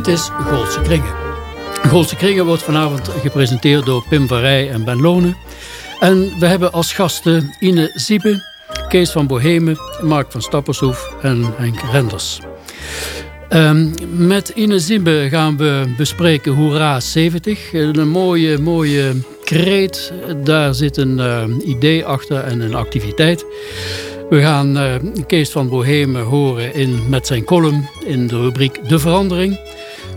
Dit is Goldse Kringen. Goldse Kringen wordt vanavond gepresenteerd door Pim van Rij en Ben Lonen. En we hebben als gasten Ine Ziebe, Kees van Bohemen, Mark van Stappershoef en Henk Renders. Um, met Ine Ziebe gaan we bespreken Hoera 70. Een mooie, mooie kreet. Daar zit een uh, idee achter en een activiteit. We gaan uh, Kees van Bohemen horen in, met zijn column in de rubriek De Verandering.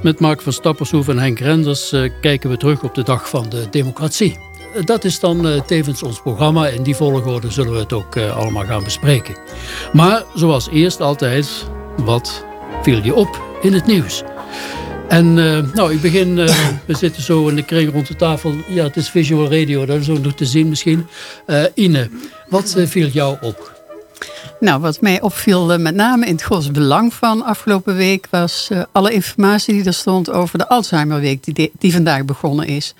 Met Mark van Stappershoef en Henk Renders uh, kijken we terug op de dag van de democratie. Dat is dan uh, tevens ons programma. In die volgorde zullen we het ook allemaal gaan bespreken. Maar zoals eerst altijd, wat viel je op in het nieuws? En nou, ik begin, we zitten zo in de kring rond de tafel. Ja, het is visual radio, dat is ook nog te zien misschien. Ine, wat viel jou op? Nou, wat mij opviel eh, met name in het Gods Belang van afgelopen week... was uh, alle informatie die er stond over de Alzheimerweek die, die vandaag begonnen is.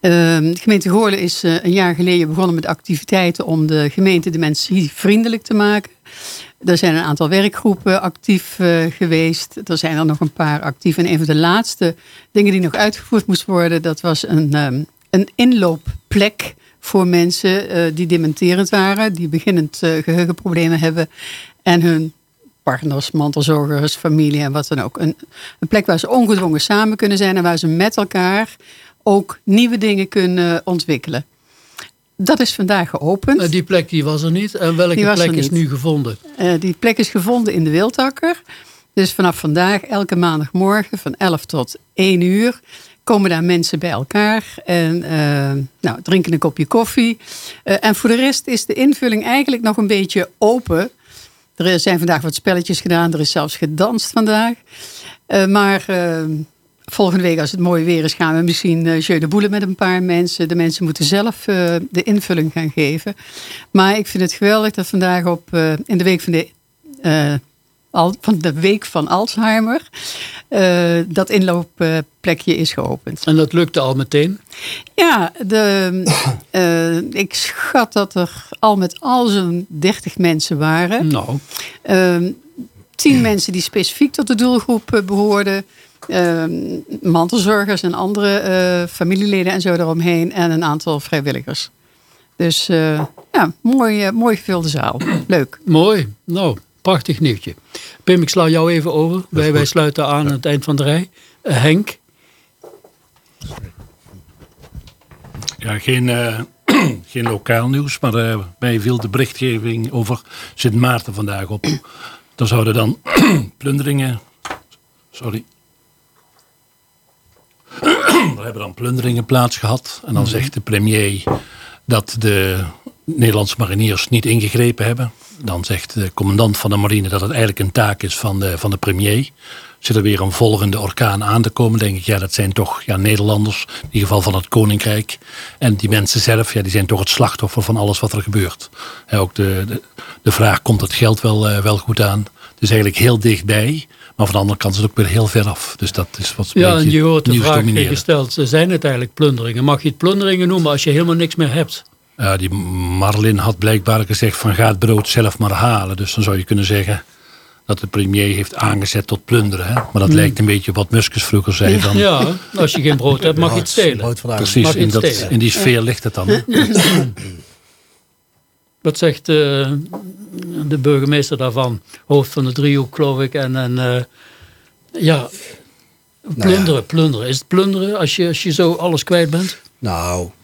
Uh, de gemeente Goorlen is uh, een jaar geleden begonnen met activiteiten... om de gemeente dementievriendelijk te maken. Er zijn een aantal werkgroepen actief geweest. Er zijn er nog een paar actief. En een van de laatste dingen die nog uitgevoerd moest worden... dat was een, um, een inloopplek voor mensen uh, die dementerend waren, die beginnend uh, geheugenproblemen hebben en hun partners, mantelzorgers, familie en wat dan ook. Een, een, plek waar ze ongedwongen samen kunnen zijn en waar ze met elkaar ook nieuwe dingen kunnen ontwikkelen. Dat is vandaag geopend. Uh, die plek die was er niet. En welke plek is nu gevonden? die plek is gevonden in de Wildakker. Dus vanaf vandaag, elke maandagmorgen van 11 tot 1 uur, komen daar mensen bij elkaar en uh, nou, drinken een kopje koffie. Uh, en voor de rest is de invulling eigenlijk nog een beetje open. Er zijn vandaag wat spelletjes gedaan, er is zelfs gedanst vandaag. Uh, maar volgende week, als het mooi weer is, gaan we misschien jeu de boelen met een paar mensen. De mensen moeten zelf de invulling gaan geven. Maar ik vind het geweldig dat vandaag op, in de week van de van de week van Alzheimer. Uh, dat inloopplekje is geopend. En dat lukte al meteen? Ja, de, uh, ik schat dat er al met al zo'n 30 mensen waren. Nou. Uh, tien mensen die specifiek tot de doelgroep eh, behoorden. mantelzorgers en andere familieleden en zo eromheen. En een aantal vrijwilligers. Dus ja, mooi, mooi gevulde zaal. Leuk. Mooi. Nou, prachtig nieuwtje. Pim, ik sla jou even over. Wij, wij sluiten aan het eind van de rij. Uh, Henk? Ja, geen, uh, geen lokaal nieuws, maar uh, mij viel de berichtgeving over Sint Maarten vandaag op. Er zouden dan plunderingen... Sorry. er hebben dan plunderingen plaatsgehad. En dan mhm. zegt de premier dat de Nederlandse mariniers niet ingegrepen hebben. Dan zegt de commandant van de marine dat het eigenlijk een taak is van de, van de premier. Zit er weer een volgende orkaan aan te komen, denk ik, ja, dat zijn toch ja, Nederlanders, in ieder geval van het Koninkrijk. En die mensen zelf, ja, die zijn toch het slachtoffer van alles wat er gebeurt. ook de, de, de, vraag, komt het geld wel, uh, wel goed aan? Dus eigenlijk heel dichtbij, maar van de andere kant is het ook weer heel ver af. Dus dat is wat Ja, en je hoort de vraag gesteld, zijn het eigenlijk plunderingen? Mag je het plunderingen noemen als je helemaal niks meer hebt? Ja, die Marlin had blijkbaar gezegd van ga het brood zelf maar halen. Dus dan zou je kunnen zeggen dat de premier heeft aangezet tot plunderen. Hè? Maar dat hmm. lijkt een beetje wat Muskus vroeger zei. Van, ja, als je geen brood hebt mag je het stelen. Precies, in, dat, in die sfeer ligt het dan. Wat zegt uh, de burgemeester daarvan? Hoofd van de driehoek geloof ik. En, en uh, ja, plunderen, nou ja. plunderen. Is het plunderen als je, als je zo alles kwijt bent? Nou, eh,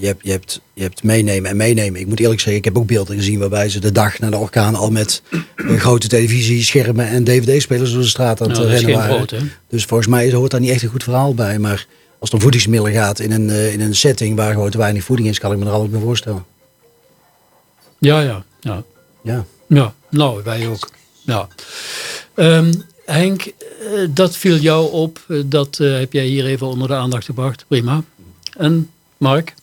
je, hebt, je, hebt, je hebt meenemen en meenemen. Ik moet eerlijk zeggen, ik heb ook beelden gezien waarbij ze de dag na de orkaan al met een grote televisie, schermen en dvd-spelers door de straat aan het rennen waren. dus volgens mij hoort daar niet echt een goed verhaal bij. Maar als het om voedingsmiddelen gaat in een, in een setting waar gewoon te weinig voeding is, kan ik me er altijd mee voorstellen. Ja, ja, ja. Ja. Ja, nou, wij ook. Ja. Ehm, Henk, eh, dat viel jou op. Eh, dat uh, heb jij hier even onder de aandacht gebracht. Prima. En Mark?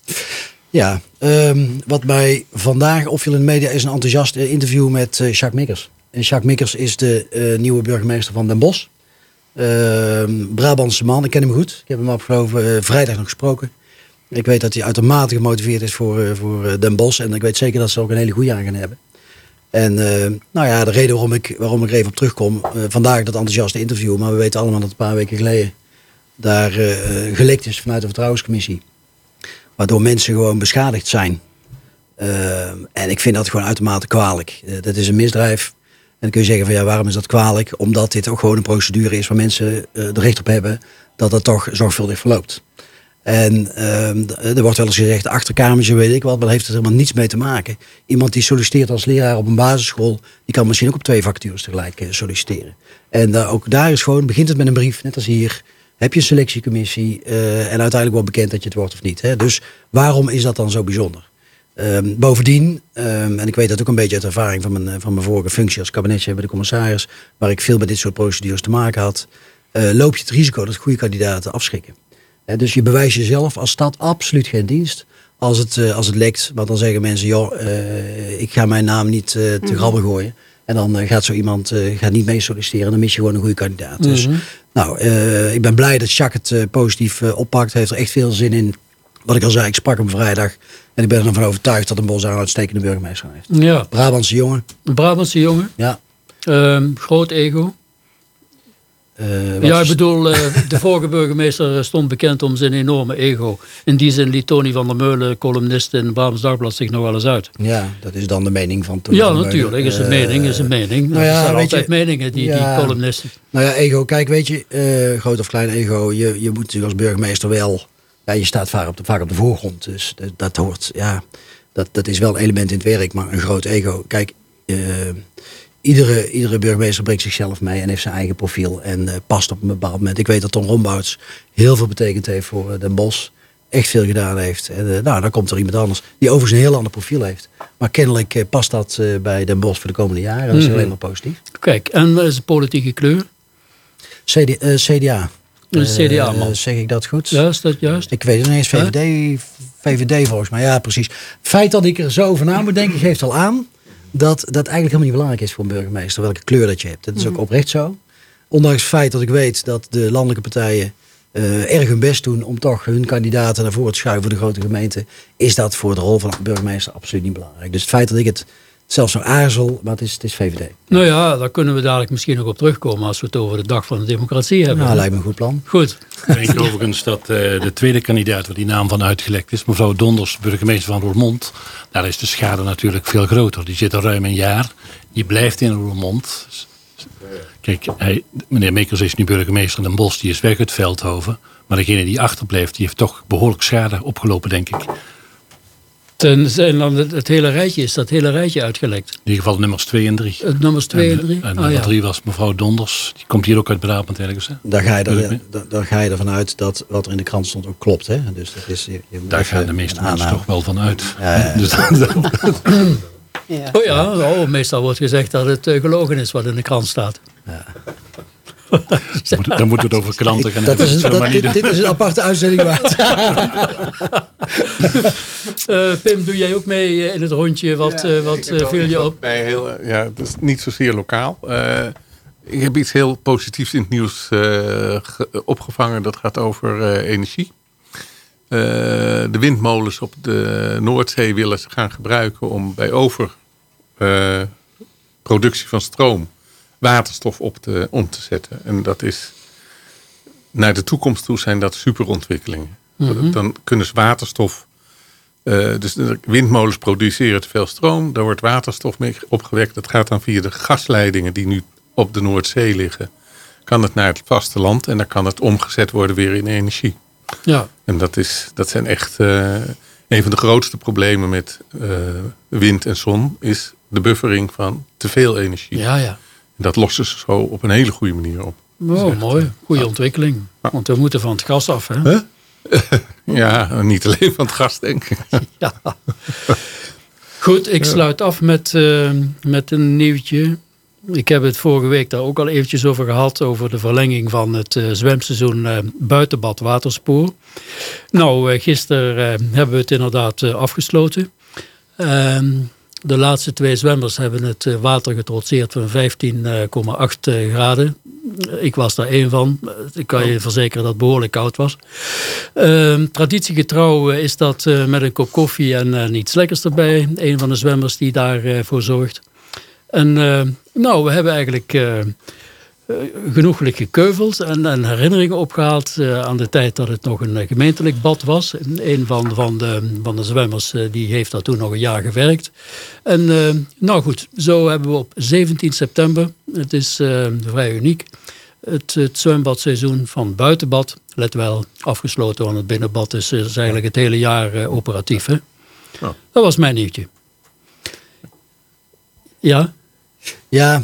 Ja, um, wat mij vandaag opviel in de media is een enthousiast interview met uh, Jacques Mikkers. En Jacques Mikkers is de uh, nieuwe burgemeester van Den Bosch. Uh, Brabantse man, ik ken hem goed. Ik heb hem afgelopen vrijdag nog gesproken. Ik weet dat hij uitermate gemotiveerd is voor, voor Den Bosch. En ik weet zeker dat ze ook een hele goede aan gaan hebben. En uh, nou ja, de reden waarom ik, waarom ik er even op terugkom, vandaag dat enthousiaste interview, maar we weten allemaal dat een paar weken geleden daar gelekt is vanuit de vertrouwenscommissie. Waardoor mensen gewoon beschadigd zijn. en ik vind dat gewoon uitermate kwalijk. dat is een misdrijf. En dan kun je zeggen van ja, waarom is dat kwalijk? Omdat dit ook gewoon een procedure is waar mensen er recht op hebben dat dat toch zorgvuldig verloopt. En uh, er wordt wel eens gezegd, achterkamertje weet ik wat, maar heeft het helemaal niets mee te maken. Iemand die solliciteert als leraar op een basisschool, die kan misschien ook op twee vacatures tegelijk uh, solliciteren. En uh, ook daar is gewoon, begint het met een brief, net als hier. Heb je een selectiecommissie en uiteindelijk wordt bekend dat je het wordt of niet. Hè? Dus waarom is dat dan zo bijzonder? Um, bovendien, um, en ik weet dat ook een beetje uit ervaring van mijn, van mijn vorige functie als kabinetje bij de commissaris, waar ik veel met dit soort procedures te maken had, loop je het risico dat goede kandidaten afschrikken. Dus je bewijst jezelf als stad absoluut geen dienst als het, uh, als het lekt. Want dan zeggen mensen, joh, uh, ik ga mijn naam niet uh, te -hmm. grabbel gooien. En dan gaat zo iemand gaat niet mee solliciteren. Dan mis je gewoon een goede kandidaat. Mm -hmm. Dus nou, ik ben blij dat Jacques het positief oppakt. Heeft er echt veel zin in. Wat ik al zei, ik sprak hem vrijdag. En ik ben ervan overtuigd dat een Bos een uitstekende burgemeester heeft. Ja. Brabantse jongen. Een Brabantse jongen. Ja. Um, groot ego. Uh, ja, ik bedoel, uh, de vorige burgemeester stond bekend om zijn enorme ego. In die zin liet Tony van der Meulen, columnist in Brabants Dagblad, zich nog wel eens uit. Ja, dat is dan de mening van Tony Ja, van natuurlijk. Meulen. Is een mening, is een mening. nou ja, er zijn altijd je, meningen, die, ja. die columnisten. Nou ja, ego. Kijk, weet je, uh, groot of klein ego. Je, je moet natuurlijk als burgemeester wel... Ja, je staat vaak op de, vaak op de voorgrond. Dus dat, dat hoort, ja... Dat, dat is wel een element in het werk, maar een groot ego. Kijk, iedere, iedere burgemeester brengt zichzelf mee en heeft zijn eigen profiel. En uh, past op een bepaald moment. Ik weet dat Ton Rombouts heel veel betekend heeft voor uh, Den Bosch. Echt veel gedaan heeft. En, uh, nou, dan komt er iemand anders die overigens een heel ander profiel heeft. Maar kennelijk past dat bij Den Bosch voor de komende jaren. Dat is Mhm. alleen maar positief. Kijk, en wat is de politieke kleur? CD, CDA. Een CDA-man. Eh, zeg ik dat goed? Ja, is dat juist? Ik weet het niet eens. VVD, VVD volgens mij. Ja, precies. Het feit dat ik er zo over na moet denken, geeft al aan dat dat eigenlijk helemaal niet belangrijk is voor een burgemeester, welke kleur dat je hebt. Dat is ook oprecht zo. Ondanks het feit dat ik weet dat de landelijke partijen uh, erg hun best doen om toch hun kandidaten naar voren te schuiven voor de grote gemeente, is dat voor de rol van een burgemeester absoluut niet belangrijk. Dus het feit dat ik het zelfs nog aarzel, maar het is, het is VVD. Nou ja, daar kunnen we dadelijk misschien nog op terugkomen als we het over de dag van de democratie hebben. Nou, lijkt me een goed plan. Goed. Ik denk overigens dat uh, de tweede kandidaat waar die naam van uitgelekt is, mevrouw Donders, burgemeester van Roermond, daar is de schade natuurlijk veel groter. Die zit er ruim een jaar, die blijft in Roermond. Kijk, hij, meneer Meekers is nu burgemeester in Den Bosch, die is weg uit Veldhoven. Maar degene die achterblijft, die heeft toch behoorlijk schade opgelopen, denk ik. Ten zijn dan het, het, hele rijtje is dat hele rijtje uitgelekt. In ieder geval nummers 2 en 3. Het nummers 2 en 3? En, en nummer 3 ja. was mevrouw Donders. Die komt hier ook uit Brabant ergens. Hè? Daar, ga je er, daar, daar ga je ervan uit dat wat er in de krant stond ook klopt. Hè? Dus dat is, je, je daar gaan de meeste mensen toch wel van uit. Ja, ja. Dus ja. Oh ja, oh, meestal wordt gezegd dat het uh, gelogen is wat in de krant staat. Ja. Dan moeten we het over klanten gaan dat is, dat, dit, dit, is een aparte uitzending waard. uh, Pim, doe jij ook mee in het rondje? Wat, ja, uh, wat viel je op? Bij heel, ja, dat is niet zozeer lokaal. ik heb iets heel positiefs in het nieuws opgevangen. Dat gaat over energie. de windmolens op de Noordzee willen ze gaan gebruiken om bij overproductie van stroom waterstof op te, om te zetten. En dat is naar de toekomst toe zijn dat superontwikkelingen. Mm -hmm. Dan kunnen ze waterstof. Uh, dus windmolens produceren te veel stroom. Daar wordt waterstof mee opgewekt. Dat gaat dan via de gasleidingen die nu op de Noordzee liggen. Kan het naar het vasteland en dan kan het omgezet worden weer in energie. Ja. En dat, is, dat zijn echt uh, een van de grootste problemen met uh, wind en zon. Is de buffering van te veel energie. Ja, ja. Dat lossen ze zo op een hele goede manier op. Oh, mooi. Goede ontwikkeling. Want we moeten van het gas af. Hè? Huh? ja, niet alleen van het gas, denk ik. Ja. Goed, ik sluit af met, uh, met een nieuwtje. Ik heb het vorige week daar ook al eventjes over gehad. Over de verlenging van het uh, zwemseizoen uh, buitenbad waterspoor. Nou, gisteren hebben we het inderdaad afgesloten. De laatste twee zwemmers hebben het water getrotseerd van 15,8 graden. Ik was daar één van. Ik kan je verzekeren dat het behoorlijk koud was. Uh, traditiegetrouw is dat uh, met een kop koffie en uh, iets lekkers erbij. Een van de zwemmers die daarvoor zorgt. En nou, we hebben eigenlijk genoeglijk gekeuveld en, en, herinneringen opgehaald aan de tijd dat het nog een gemeentelijk bad was. Een van, van, de, van de zwemmers die heeft daar toen nog een jaar gewerkt. En nou goed, zo hebben we op 17 september, het is vrij uniek, het, het zwembadseizoen van buitenbad, let wel, afgesloten, want het binnenbad is, is eigenlijk het hele jaar uh, operatief. Hè? Oh. Dat was mijn nieuwtje. Ja? Ja,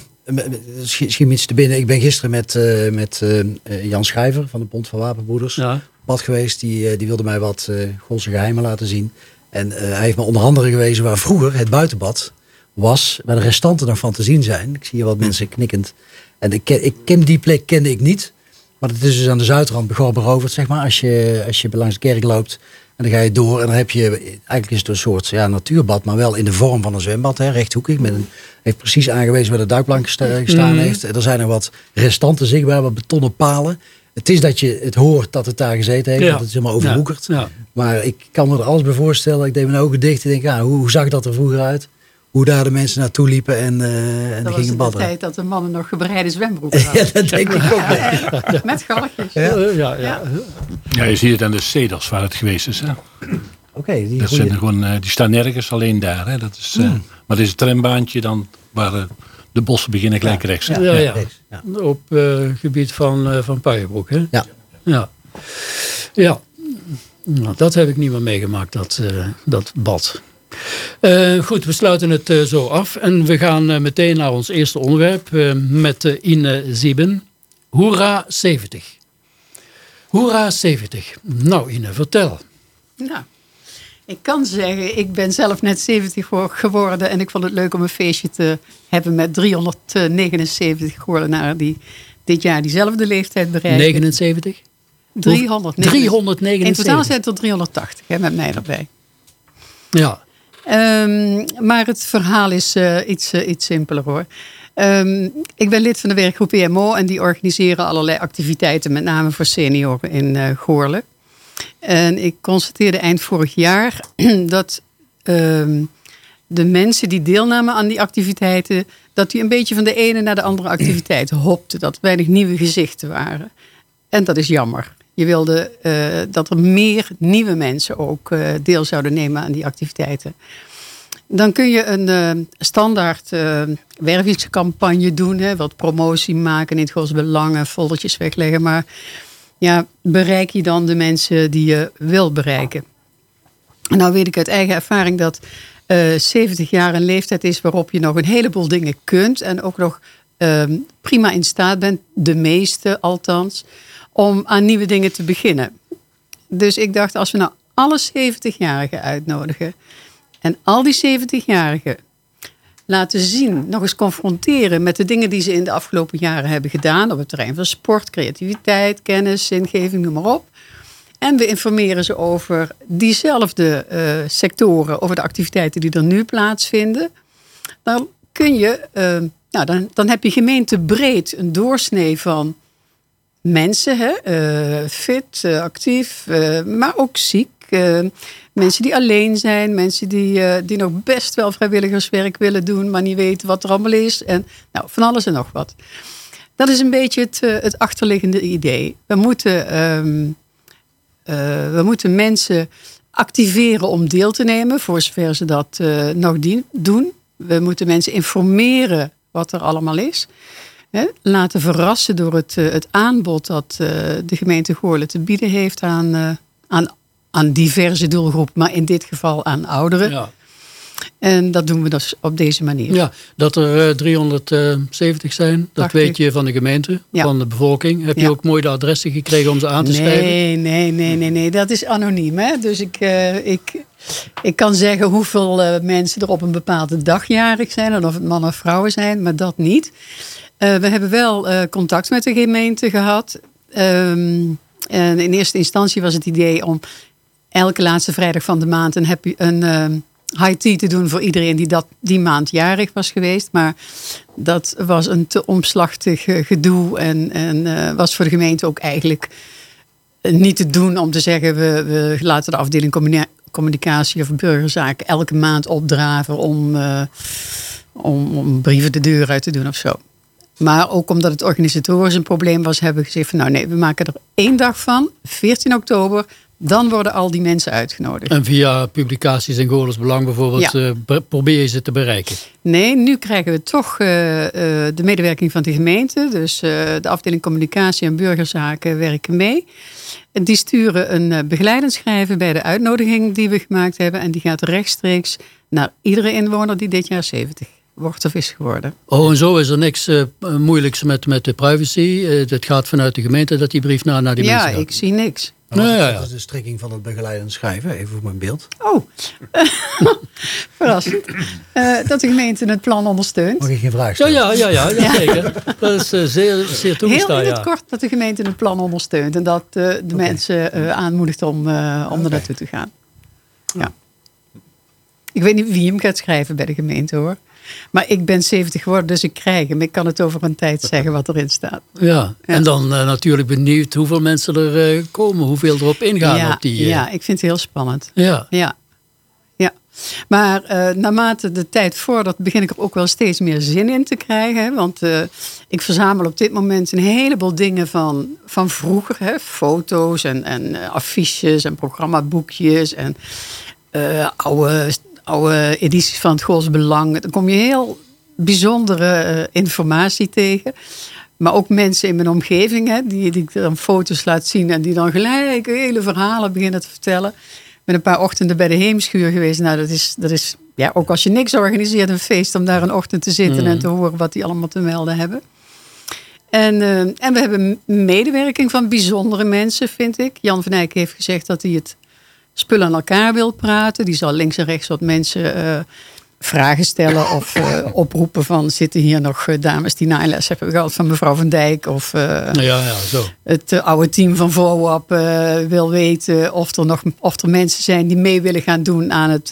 schiet me iets te binnen. Ik ben gisteren met, uh, met uh, Jan Schrijver van de Bond van Wapenbroeders ja. pad geweest. Die, die wilde mij wat uh, Golse geheimen laten zien. En hij heeft me onder andere gewezen waar vroeger het buitenbad was, waar de restanten nog van te zien zijn. Ik zie hier wat mensen knikkend. En ik ken, ik ken die plek kende ik niet. Maar het is dus aan de zuidrand beroverd, zeg maar. Als je, als je langs de kerk loopt en dan ga je door. En dan heb je, eigenlijk is het een soort ja, natuurbad, maar wel in de vorm van een zwembad. Hè, rechthoekig. Met een, heeft precies aangewezen waar de duikplank gestaan mm. heeft. Er zijn er wat restanten zichtbaar, wat betonnen palen. Het is dat je het hoort dat het daar gezeten heeft, ja. want het is helemaal overwoekerd. Ja. Maar ik kan me er alles bij voorstellen. Ik deed mijn ogen dicht en denk, ja, hoe, hoe zag dat er vroeger uit? Hoe daar de mensen naartoe liepen en, uh, en dat gingen badderen. Dat was de tijd dat de mannen nog gebreide zwembroeken hadden. ja, dat denk ik ook. Ja, Met galgjes. Ja. Ja, ja. ja, je ziet het aan de ceders waar het geweest is. Oké, okay, die, dat zijn gewoon, uh, die staan nergens alleen daar. Hè. Dat is, uh, mm. Maar dit is een trambaantje dan waar de bossen beginnen gelijk rechts. Ja, ja, ja. Op gebied van, van Puijenbroek. Hè? Ja. Ja. ja. Nou, dat heb ik niet meer meegemaakt, dat, dat bad. Uh, goed, we sluiten het uh, zo af en we gaan uh, meteen naar ons eerste onderwerp met Ine Zieben. Hoera 70. Hoera 70. Nou Ine, vertel. Nou, ik kan zeggen, ik ben zelf net 70 geworden en ik vond het leuk om een feestje te hebben met 379 geworden die dit jaar diezelfde leeftijd bereiken. 79? 379. 379. In totaal zijn het er 380, hè, met mij erbij. Ja, Um, maar het verhaal is uh, iets, uh, iets simpeler hoor. Um, ik ben lid van de werkgroep EMO en die organiseren allerlei activiteiten, met name voor senioren in uh, Goorlen. En ik constateerde eind vorig jaar dat um, de mensen die deelnamen aan die activiteiten, dat die een beetje van de ene naar de andere activiteit hopten. Dat weinig nieuwe gezichten waren. En dat is jammer. Je wilde uh, dat er meer nieuwe mensen ook uh, deel zouden nemen aan die activiteiten. Dan kun je een uh, standaard wervingscampagne doen. Hè, wat promotie maken in het Gods belangen, foldertjes wegleggen. Maar ja, bereik je dan de mensen die je wil bereiken? Nou weet ik uit eigen ervaring dat 70 jaar een leeftijd is waarop je nog een heleboel dingen kunt. En ook nog ehm, prima in staat bent, de meeste althans om aan nieuwe dingen te beginnen. Dus ik dacht, als we nou alle 70-jarigen uitnodigen en al die 70-jarigen laten zien, nog eens confronteren met de dingen die ze in de afgelopen jaren hebben gedaan op het terrein van sport, creativiteit, kennis, zingeving, noem maar op. En we informeren ze over diezelfde uh, sectoren, over de activiteiten die er nu plaatsvinden. Dan kun je, uh, nou, dan, dan heb je gemeentebreed een doorsnee van mensen, hè, uh, fit, uh, actief, uh, maar ook ziek. mensen die alleen zijn, mensen die, die nog best wel vrijwilligerswerk willen doen, maar niet weten wat er allemaal is. En nou, van alles en nog wat. Dat is een beetje het, het achterliggende idee. We moeten, um, we moeten mensen activeren om deel te nemen, voor zover ze dat nog doen. We moeten mensen informeren wat er allemaal is laten verrassen door het, eh, het aanbod dat eh, de gemeente Goorlen te bieden heeft aan, eh, aan, aan diverse doelgroepen, maar in dit geval aan ouderen. Ja. En dat doen we dus op deze manier. Ja, dat er eh, 370 zijn, dat 80. weet je van de gemeente, Ja. van de bevolking. Heb je Ja. ook mooi de adressen gekregen om ze aan te schrijven? Nee, nee, nee, nee, nee. Dat is anoniem. Hè? Dus ik, ik, ik kan zeggen hoeveel mensen er op een bepaalde dag jarig zijn. En of het mannen of vrouwen zijn, maar dat niet. Eh, we hebben wel eh, contact met de gemeente gehad. Ehm, en in eerste instantie was het idee om elke laatste vrijdag van de maand een, happy, een ehm, high tea te doen voor iedereen die dat, die maand jarig was geweest. Maar dat was een te omslachtig eh, gedoe en, en was voor de gemeente ook eigenlijk niet te doen om te zeggen we, we laten de afdeling communi- communicatie of burgerzaken elke maand opdraven om, om, om brieven de deur uit te doen of zo. Maar ook omdat het organisatorisch een probleem was, hebben we gezegd van nou nee, we maken er één dag van, 14 oktober, dan worden al die mensen uitgenodigd. En via publicaties in Goorles Belang bijvoorbeeld Ja. eh, be- probeer je ze te bereiken. Nee, nu krijgen we toch eh, eh, de medewerking van de gemeente. Dus de afdeling communicatie en burgerzaken werken mee. En die sturen een begeleidend schrijven bij de uitnodiging die we gemaakt hebben. En die gaat rechtstreeks naar iedere inwoner die dit jaar 70 wordt of is geworden. Oh, en zo is er niks eh, moeilijks met, met de privacy. Eh, het gaat vanuit de gemeente dat die brief naar, naar die ja, mensen gaat. ik zie niks. Nou, ja, ja. Dat is de strekking van het begeleidend schrijven. Even voor mijn beeld. Oh, verrassend. Eh, dat de gemeente het plan ondersteunt. Mag ik geen vraag Ja, stellen? ja, ja, ja, ja, zeker. Dat is eh, zeer, zeer Heel toegestaan, in het ja. kort dat de gemeente het plan ondersteunt. En dat eh, de mensen eh, aanmoedigt om, eh, om er naartoe te gaan. Ja. Ik weet niet wie hem gaat schrijven bij de gemeente hoor. Maar ik ben 70 geworden, dus ik krijg hem. Ik kan het over een tijd zeggen wat erin staat. Ja, en dan eh, natuurlijk benieuwd hoeveel mensen er eh, komen, hoeveel erop ingaan ja, op die... eh, ja, ik vind het heel spannend. ja. Ja. ja. Maar naarmate de tijd vordert, begin ik er ook wel steeds meer zin in te krijgen. Hè? Want ik verzamel op dit moment een heleboel dingen van, van vroeger. Hè? Foto's en, en affiches en programmaboekjes en oude, oude edities van het Gools Belang. Dan kom je heel bijzondere eh, informatie tegen. Maar ook mensen in mijn omgeving, hè, die, die ik dan foto's laat zien en die dan gelijk hele verhalen beginnen te vertellen. Ik ben een paar ochtenden bij de Heemschuur geweest. Nou, dat is, dat is ja, ook als je niks organiseert, een feest om daar een ochtend te zitten en te horen wat die allemaal te melden hebben. En, eh, en we hebben medewerking van bijzondere mensen, vind ik. Jan van Eyck heeft gezegd dat hij het spul aan elkaar wil praten. Die zal links en rechts wat mensen eh, vragen stellen of eh, oproepen van... zitten hier nog eh, dames die naailes hebben gehad van mevrouw Van Dijk... of Ja, ja, zo. het oude team van eh, wil weten of er nog of er mensen zijn die mee willen gaan doen aan het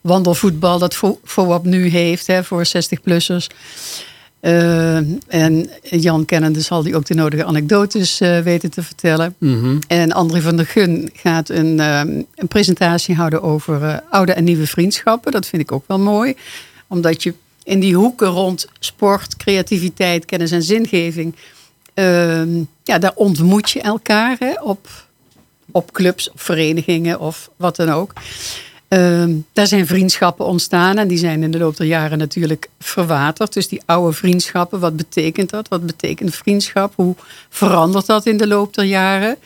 wandelvoetbal dat Vo- VOAP nu heeft hè, voor 60-plussers. Eh, en Jan Kennende zal die ook de nodige anekdotes eh, weten te vertellen. Mhm. En André van der Gun gaat een, ehm, een presentatie houden over eh, oude en nieuwe vriendschappen. Dat vind ik ook wel mooi. Omdat je in die hoeken rond sport, creativiteit, kennis en zingeving... ehm, ja, daar ontmoet je elkaar hè, op, op clubs, op verenigingen of wat dan ook. Ehm, daar zijn vriendschappen ontstaan en die zijn in de loop der jaren natuurlijk verwaterd. Dus die oude vriendschappen, wat betekent dat? Wat betekent vriendschap? Hoe verandert dat in de loop der jaren?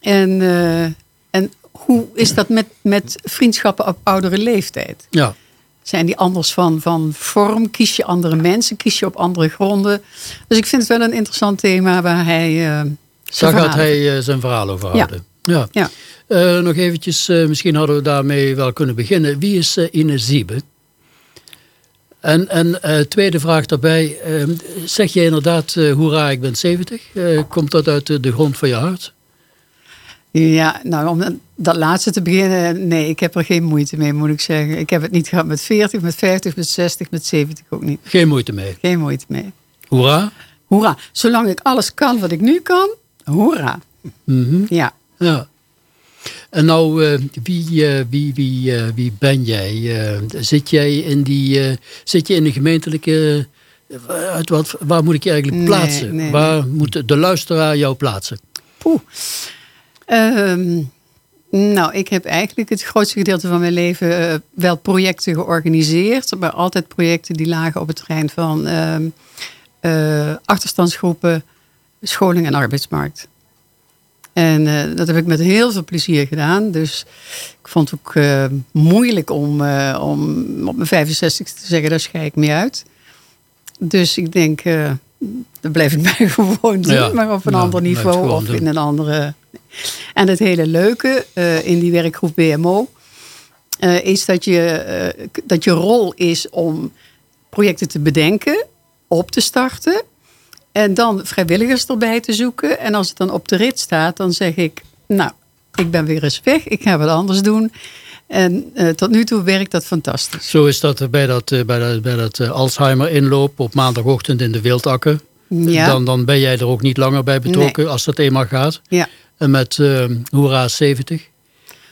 En, eh, en hoe is dat met, met vriendschappen op oudere leeftijd? Ja. Zijn die anders van, van vorm? Kies je andere mensen? Kies je op andere gronden? Dus ik vind het wel een interessant thema waar hij. zijn Daar gaat hij eh, zijn verhaal over Ja. houden. Ja. Ja. Eh, nog eventjes, eh, misschien hadden we daarmee wel kunnen beginnen. Wie is eh, Ine Ziebe? En, en tweede vraag daarbij. eh, zeg je inderdaad, hoera, ik ben 70? Eh, komt dat uit de, de grond van je hart? Ja, nou om dat laatste te beginnen, nee, ik heb er geen moeite mee, moet ik zeggen. Ik heb het niet gehad met 40, met 50, met 60, met 70 ook niet. Geen moeite mee. Geen moeite mee. Hoera? Hoera. Zolang ik alles kan wat ik nu kan, hoera. Mhm. Ja. Ja. En nou, eh, wie, eh, wie, wie, eh, wie ben jij? Zit jij in die, zit je in de gemeentelijke, uit wat, waar moet ik je eigenlijk Nee, plaatsen? nee, waar moet de luisteraar jou plaatsen? Poeh. Ehm, nou, ik heb eigenlijk het grootste gedeelte van mijn leven wel projecten georganiseerd. Maar altijd projecten die lagen op het terrein van ehm, eh, achterstandsgroepen, scholing en arbeidsmarkt. En eh, dat heb ik met heel veel plezier gedaan. Dus ik vond het ook uh, moeilijk om, uh, om op mijn 65 te zeggen, daar schei ik mee uit. Dus ik denk, dan blijf ik mij gewoon doen, ja, maar op een ander niveau of doen. in een andere. En het hele leuke in die werkgroep BMO is dat je, dat je rol is om projecten te bedenken, op te starten en dan vrijwilligers erbij te zoeken. En als het dan op de rit staat, dan zeg ik, nou, ik ben weer eens weg. Ik ga wat anders doen. En uh, tot nu toe werkt dat fantastisch. Zo is dat bij dat, uh, bij dat, bij dat uh, Alzheimer-inloop op maandagochtend in de Wildakker. Ja. Dan, dan ben jij er ook niet langer bij betrokken nee. als dat eenmaal gaat. Ja. En met Hoera 70.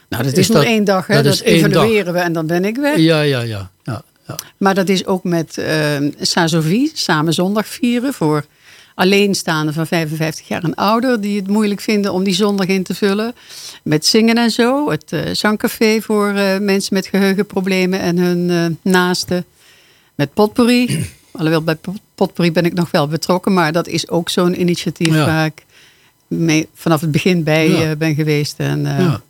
Nou, dat is, is nog dat, één dag. Hè? Dat, dat evalueren dag. we en dan ben ik weg. Ja, ja, ja. ja, ja. Maar dat is ook met uh, Saint-Sophie, samen zondag vieren voor alleenstaande van 55 jaar en ouder die het moeilijk vinden om die zondag in te vullen. Met zingen en zo. Het uh, zangcafé voor uh, mensen met geheugenproblemen en hun uh, naasten. Met potpourri. Alhoewel bij potpourri ben ik nog wel betrokken, maar dat is ook zo'n initiatief ja. waar ik mee, vanaf het begin bij ja. ben geweest. En, ja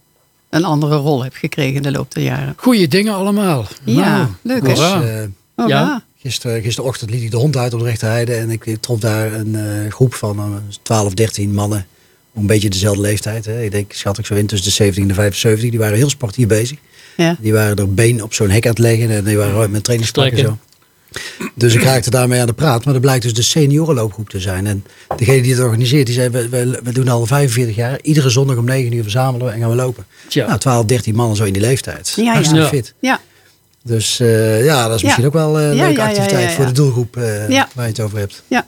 een andere rol heb gekregen in de loop der jaren. Goeie dingen allemaal. Ja, nou, leuk hè? Oh, ja. Gister, gisterochtend liet ik de hond uit op de rechterheide. En ik trof daar een uh, groep van uh, 12, 13 mannen. Een beetje dezelfde leeftijd. Hè. Ik denk, schat ik zo in tussen de 70 en de 75. Die waren heel sportief bezig. Ja. Die waren er been op zo'n hek aan het leggen. En die waren met trainingspak en zo. Dus ik raakte daarmee aan de praat. Maar dat blijkt dus de seniorenloopgroep te zijn. En degene die het organiseert, die zei... We, we, we doen al 45 jaar. Iedere zondag om 9 uur verzamelen we en gaan we lopen. Ja. Nou, 12, 13 mannen zo in die leeftijd. Ja, Hartstikke ja. fit. Ja. Dus uh, ja, dat is misschien Ja. ook wel een Ja, leuke activiteit ja, ja. voor de doelgroep uh, Ja. waar je het over hebt. Ja.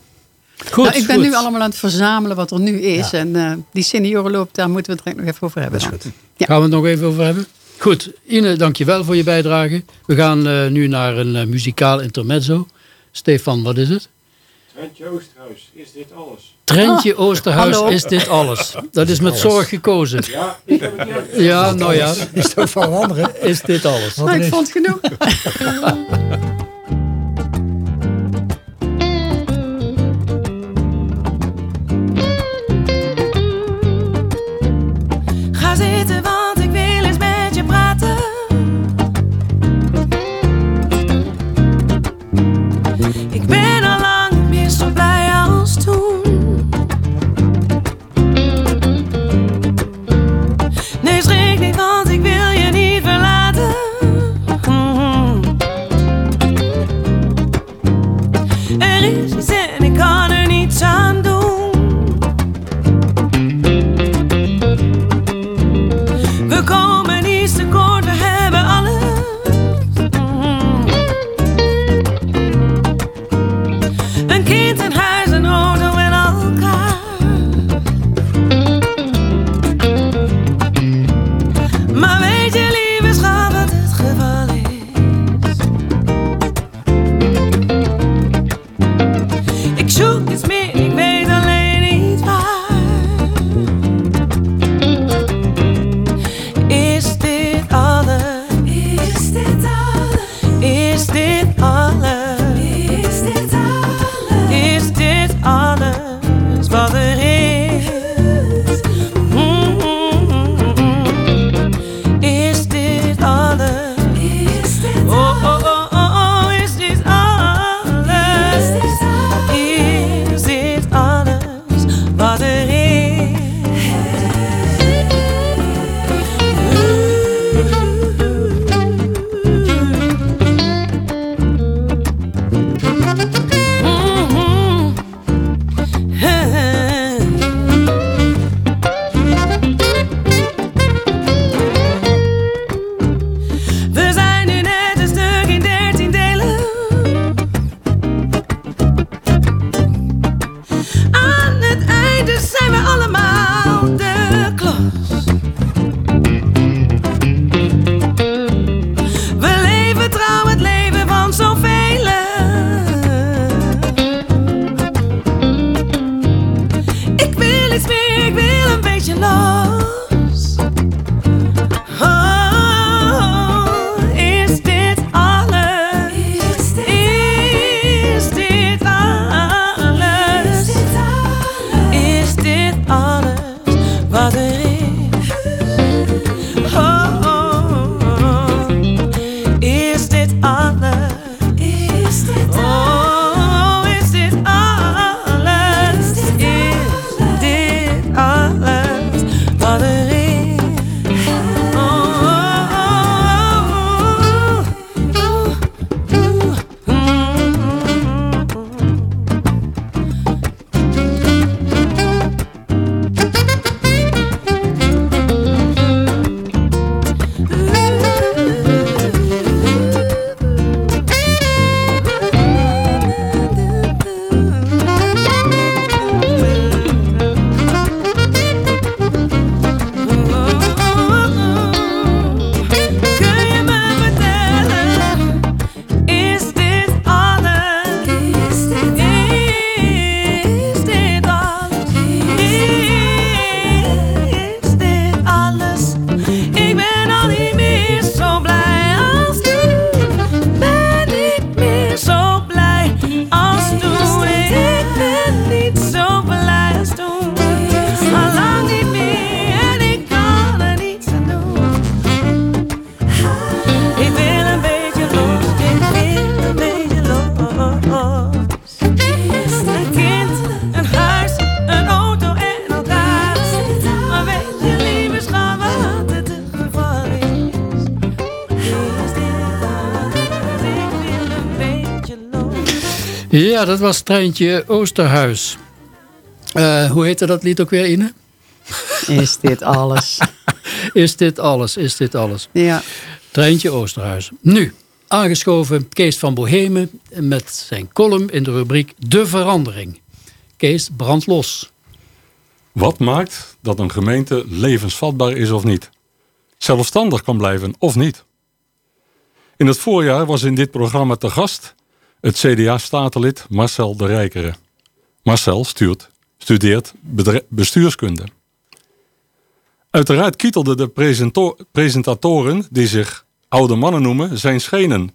Goed, nou, ik ben goed. nu allemaal aan het verzamelen wat er nu is. Ja. En eh, die seniorenloop, daar moeten we het direct nog even over hebben. Dat is goed. Ja. Gaan we het nog even over hebben? Goed, Ine, dankjewel voor je bijdrage. We gaan eh, nu naar een eh, muzikaal intermezzo. Stefan, wat is het? Trentje Oosterhuis, is dit alles? Trentje Oosterhuis hallo. is dit alles. Dat is met zorg gekozen. Ja. Ja, nou ja, Is het ook van is dit alles. Nou, ik vond het genoeg. In a corner, each time Ja, dat was Treintje Oosterhuis. Uh, hoe heette dat lied ook weer, Ine? Is dit alles? is dit alles, is dit alles. Ja. Treintje Oosterhuis. Nu, aangeschoven Kees van Bohemen met zijn column in de rubriek De Verandering. Kees, brand los. Wat maakt dat een gemeente levensvatbaar is of niet? Zelfstandig kan blijven of niet? In het voorjaar was in dit programma te gast het CDA-statenlid Marcel de Rijkere. Marcel stuurt, studeert bestuurskunde. Uiteraard kietelden de presentatoren, die zich oude mannen noemen, zijn schenen.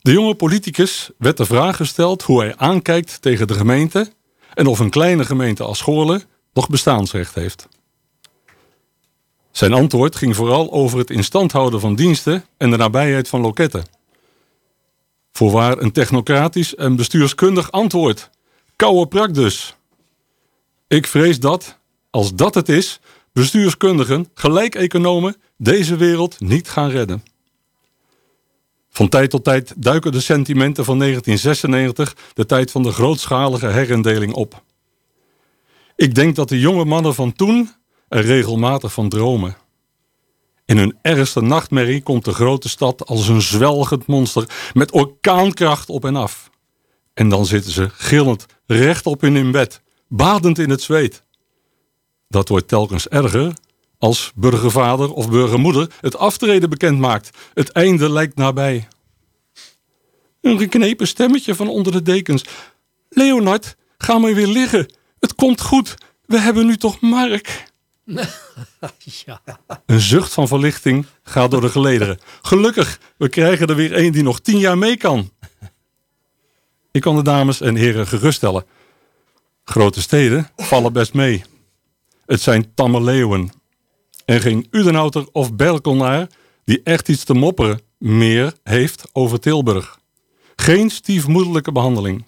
De jonge politicus werd de vraag gesteld hoe hij aankijkt tegen de gemeente en of een kleine gemeente als Goorlen nog bestaansrecht heeft. Zijn antwoord ging vooral over het instand houden van diensten en de nabijheid van loketten. Voorwaar een technocratisch en bestuurskundig antwoord. Koude prak dus. Ik vrees dat, als dat het is, bestuurskundigen, gelijk economen, deze wereld niet gaan redden. Van tijd tot tijd duiken de sentimenten van 1996, de tijd van de grootschalige herindeling, op. Ik denk dat de jonge mannen van toen er regelmatig van dromen. In hun ergste nachtmerrie komt de grote stad als een zwelgend monster met orkaankracht op en af. En dan zitten ze gillend rechtop in hun bed, badend in het zweet. Dat wordt telkens erger als burgervader of burgermoeder het aftreden bekend maakt. Het einde lijkt nabij. Een geknepen stemmetje van onder de dekens. Leonard, ga maar weer liggen. Het komt goed. We hebben nu toch Mark. ja. Een zucht van verlichting gaat door de gelederen. Gelukkig, we krijgen er weer een die nog tien jaar mee kan. Ik kan de dames en heren geruststellen. Grote steden vallen best mee. Het zijn tamme leeuwen. En geen Udenhouter of Berkelnaar die echt iets te mopperen meer heeft over Tilburg. Geen stiefmoederlijke behandeling.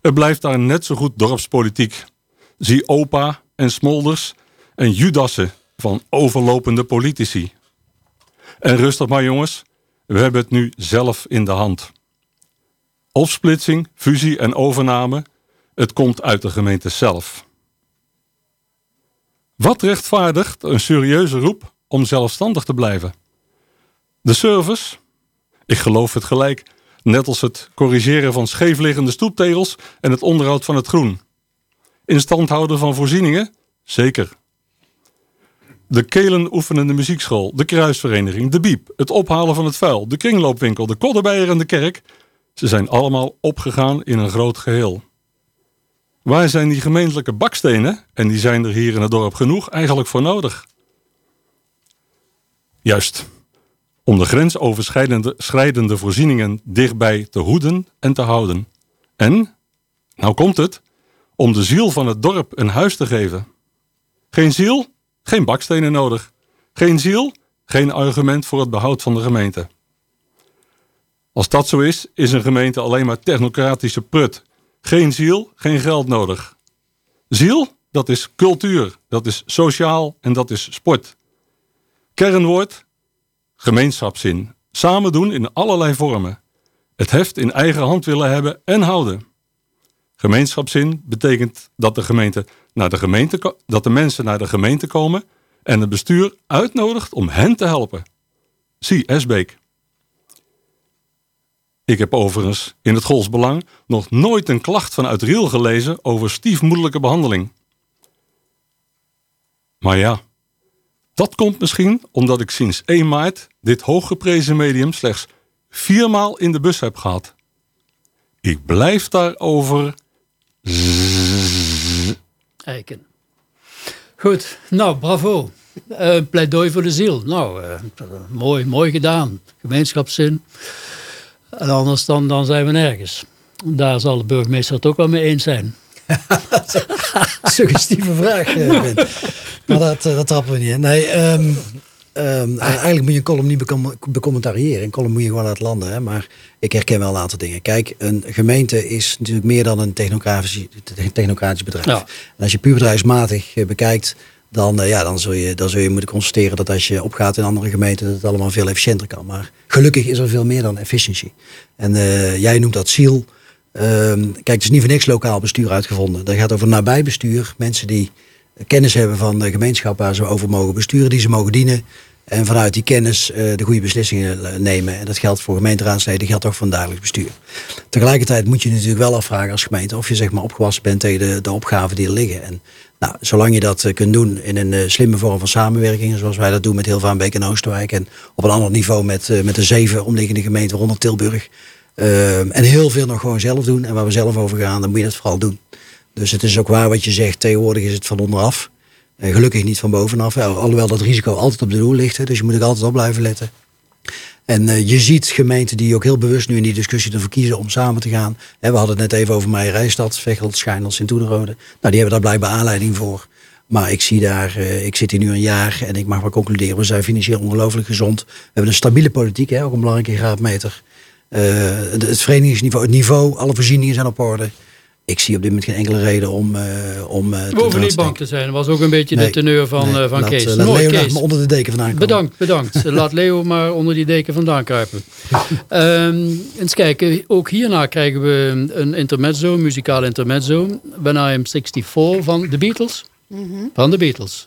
Er blijft daar net zo goed dorpspolitiek. Zie opa en smolders en judassen van overlopende politici. En rustig maar jongens, we hebben het nu zelf in de hand. Opsplitsing, fusie en overname, het komt uit de gemeente zelf. Wat rechtvaardigt een serieuze roep om zelfstandig te blijven? De service? Ik geloof het gelijk, net als het corrigeren van scheefliggende stoeptegels en het onderhoud van het groen. In stand houden van voorzieningen? Zeker. De kelen oefenende muziekschool, de kruisvereniging, de biep, het ophalen van het vuil, de kringloopwinkel, de kodderbeier en de kerk. Ze zijn allemaal opgegaan in een groot geheel. Waar zijn die gemeentelijke bakstenen, en die zijn er hier in het dorp genoeg, eigenlijk voor nodig? Juist, om de grensoverschrijdende voorzieningen dichtbij te hoeden en te houden. En, nou komt het, om de ziel van het dorp een huis te geven. Geen ziel, geen bakstenen nodig. Geen ziel, geen argument voor het behoud van de gemeente. Als dat zo is, is een gemeente alleen maar technocratische prut. Geen ziel, geen geld nodig. Ziel, dat is cultuur, dat is sociaal en dat is sport. Kernwoord, gemeenschapszin. Samen doen in allerlei vormen. Het heft in eigen hand willen hebben en houden. Gemeenschapszin betekent dat de, gemeente naar de, gemeente, dat de mensen naar de gemeente komen en het bestuur uitnodigt om hen te helpen. Zie Esbeek. Ik heb overigens in het Golsbelang nog nooit een klacht vanuit Riel gelezen over stiefmoederlijke behandeling. Maar ja, dat komt misschien omdat ik sinds 1 maart dit hooggeprezen medium slechts viermaal in de bus heb gehad. Ik blijf daarover Eiken. Goed, nou, bravo. Uh, pleidooi voor de ziel. Nou, uh, mooi, mooi gedaan. Gemeenschapszin. En anders dan, dan zijn we nergens. Daar zal de burgemeester het ook wel mee eens zijn. Suggestieve vraag. Uh, maar dat, dat trappen we niet in. Nee, um, Um, eigenlijk moet je een column niet becommentariëren. Een column moet je gewoon laten landen. Hè? Maar ik herken wel een aantal dingen. Kijk, een gemeente is natuurlijk meer dan een technocratisch, technocratisch bedrijf. En als je puur bedrijfsmatig eh, bekijkt, dan, uh, ja, dan, zul je, dan zul je moeten constateren dat als je opgaat in andere gemeenten, dat het allemaal veel efficiënter kan. Maar gelukkig is er veel meer dan efficiency. En uh, jij noemt dat ziel. Ehm, kijk, het is niet voor niks lokaal bestuur uitgevonden. Dat gaat over nabijbestuur. Mensen die kennis hebben van de gemeenschap waar ze over mogen besturen, die ze mogen dienen. En vanuit die kennis eh, de goede beslissingen eh, nemen. En dat geldt voor gemeenteraadsleden, geldt ook voor een dagelijks bestuur. Tegelijkertijd moet je natuurlijk wel afvragen als gemeente of je zeg maar opgewassen bent tegen de, de opgaven die er liggen. En nou, zolang je dat eh, kunt doen in een slimme vorm van samenwerking, zoals wij dat doen met Hilvaanbeek en Oosterwijk. En op een ander niveau met, met de zeven omliggende gemeenten, waaronder Tilburg. en heel veel nog gewoon zelf doen en waar we zelf over gaan, dan moet je dat vooral doen. Dus het is ook waar wat je zegt, tegenwoordig is het van onderaf. Gelukkig niet van bovenaf. Alhoewel dat risico altijd op de doel ligt. Dus je moet er altijd op blijven letten. En uh, je ziet gemeenten die ook heel bewust nu in die discussie ervoor kiezen om samen te gaan. we hadden het net even over Meijerijstad, Veghel, Schijnel, Sint-Oederode. Nou, die hebben daar blijkbaar aanleiding voor. Maar ik zie daar, uh, ik zit hier nu een jaar en ik mag maar concluderen, we zijn financieel ongelooflijk gezond. We hebben een stabiele politiek, ook een belangrijke graadmeter. Uh, het verenigingsniveau, het niveau, alle voorzieningen zijn op orde ik zie op dit moment geen enkele reden om... Uh, om uh, We hoeven niet bang te zijn. Dat was ook een beetje de teneur van, nee, uh, van laat, Kees. laat Mooi, Leo Kees. onder de deken vandaan komen. Bedankt, bedankt. laat Leo maar onder die deken vandaan kruipen. um, eens kijken, ook hierna krijgen we een intermezzo, een muzikaal intermezzo. When I Am 64 van de Beatles. Mm -hmm. Van de Beatles.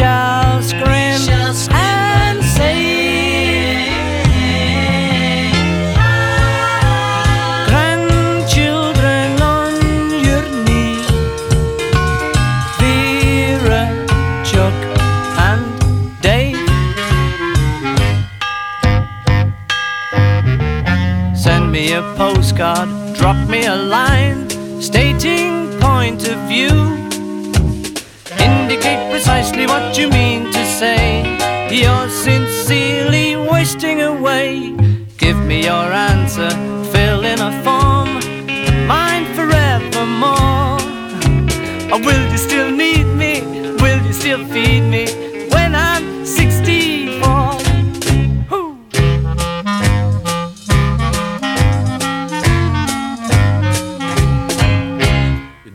shall scream shall and say grandchildren on your knee Vera, Chuck and Dave. Send me a postcard drop me a line stating point of view indicate precisely what you mean to say. You're sincerely wasting away. Give me your answer, fill in a form, mine forevermore. Or will you still need me? Will you still feed me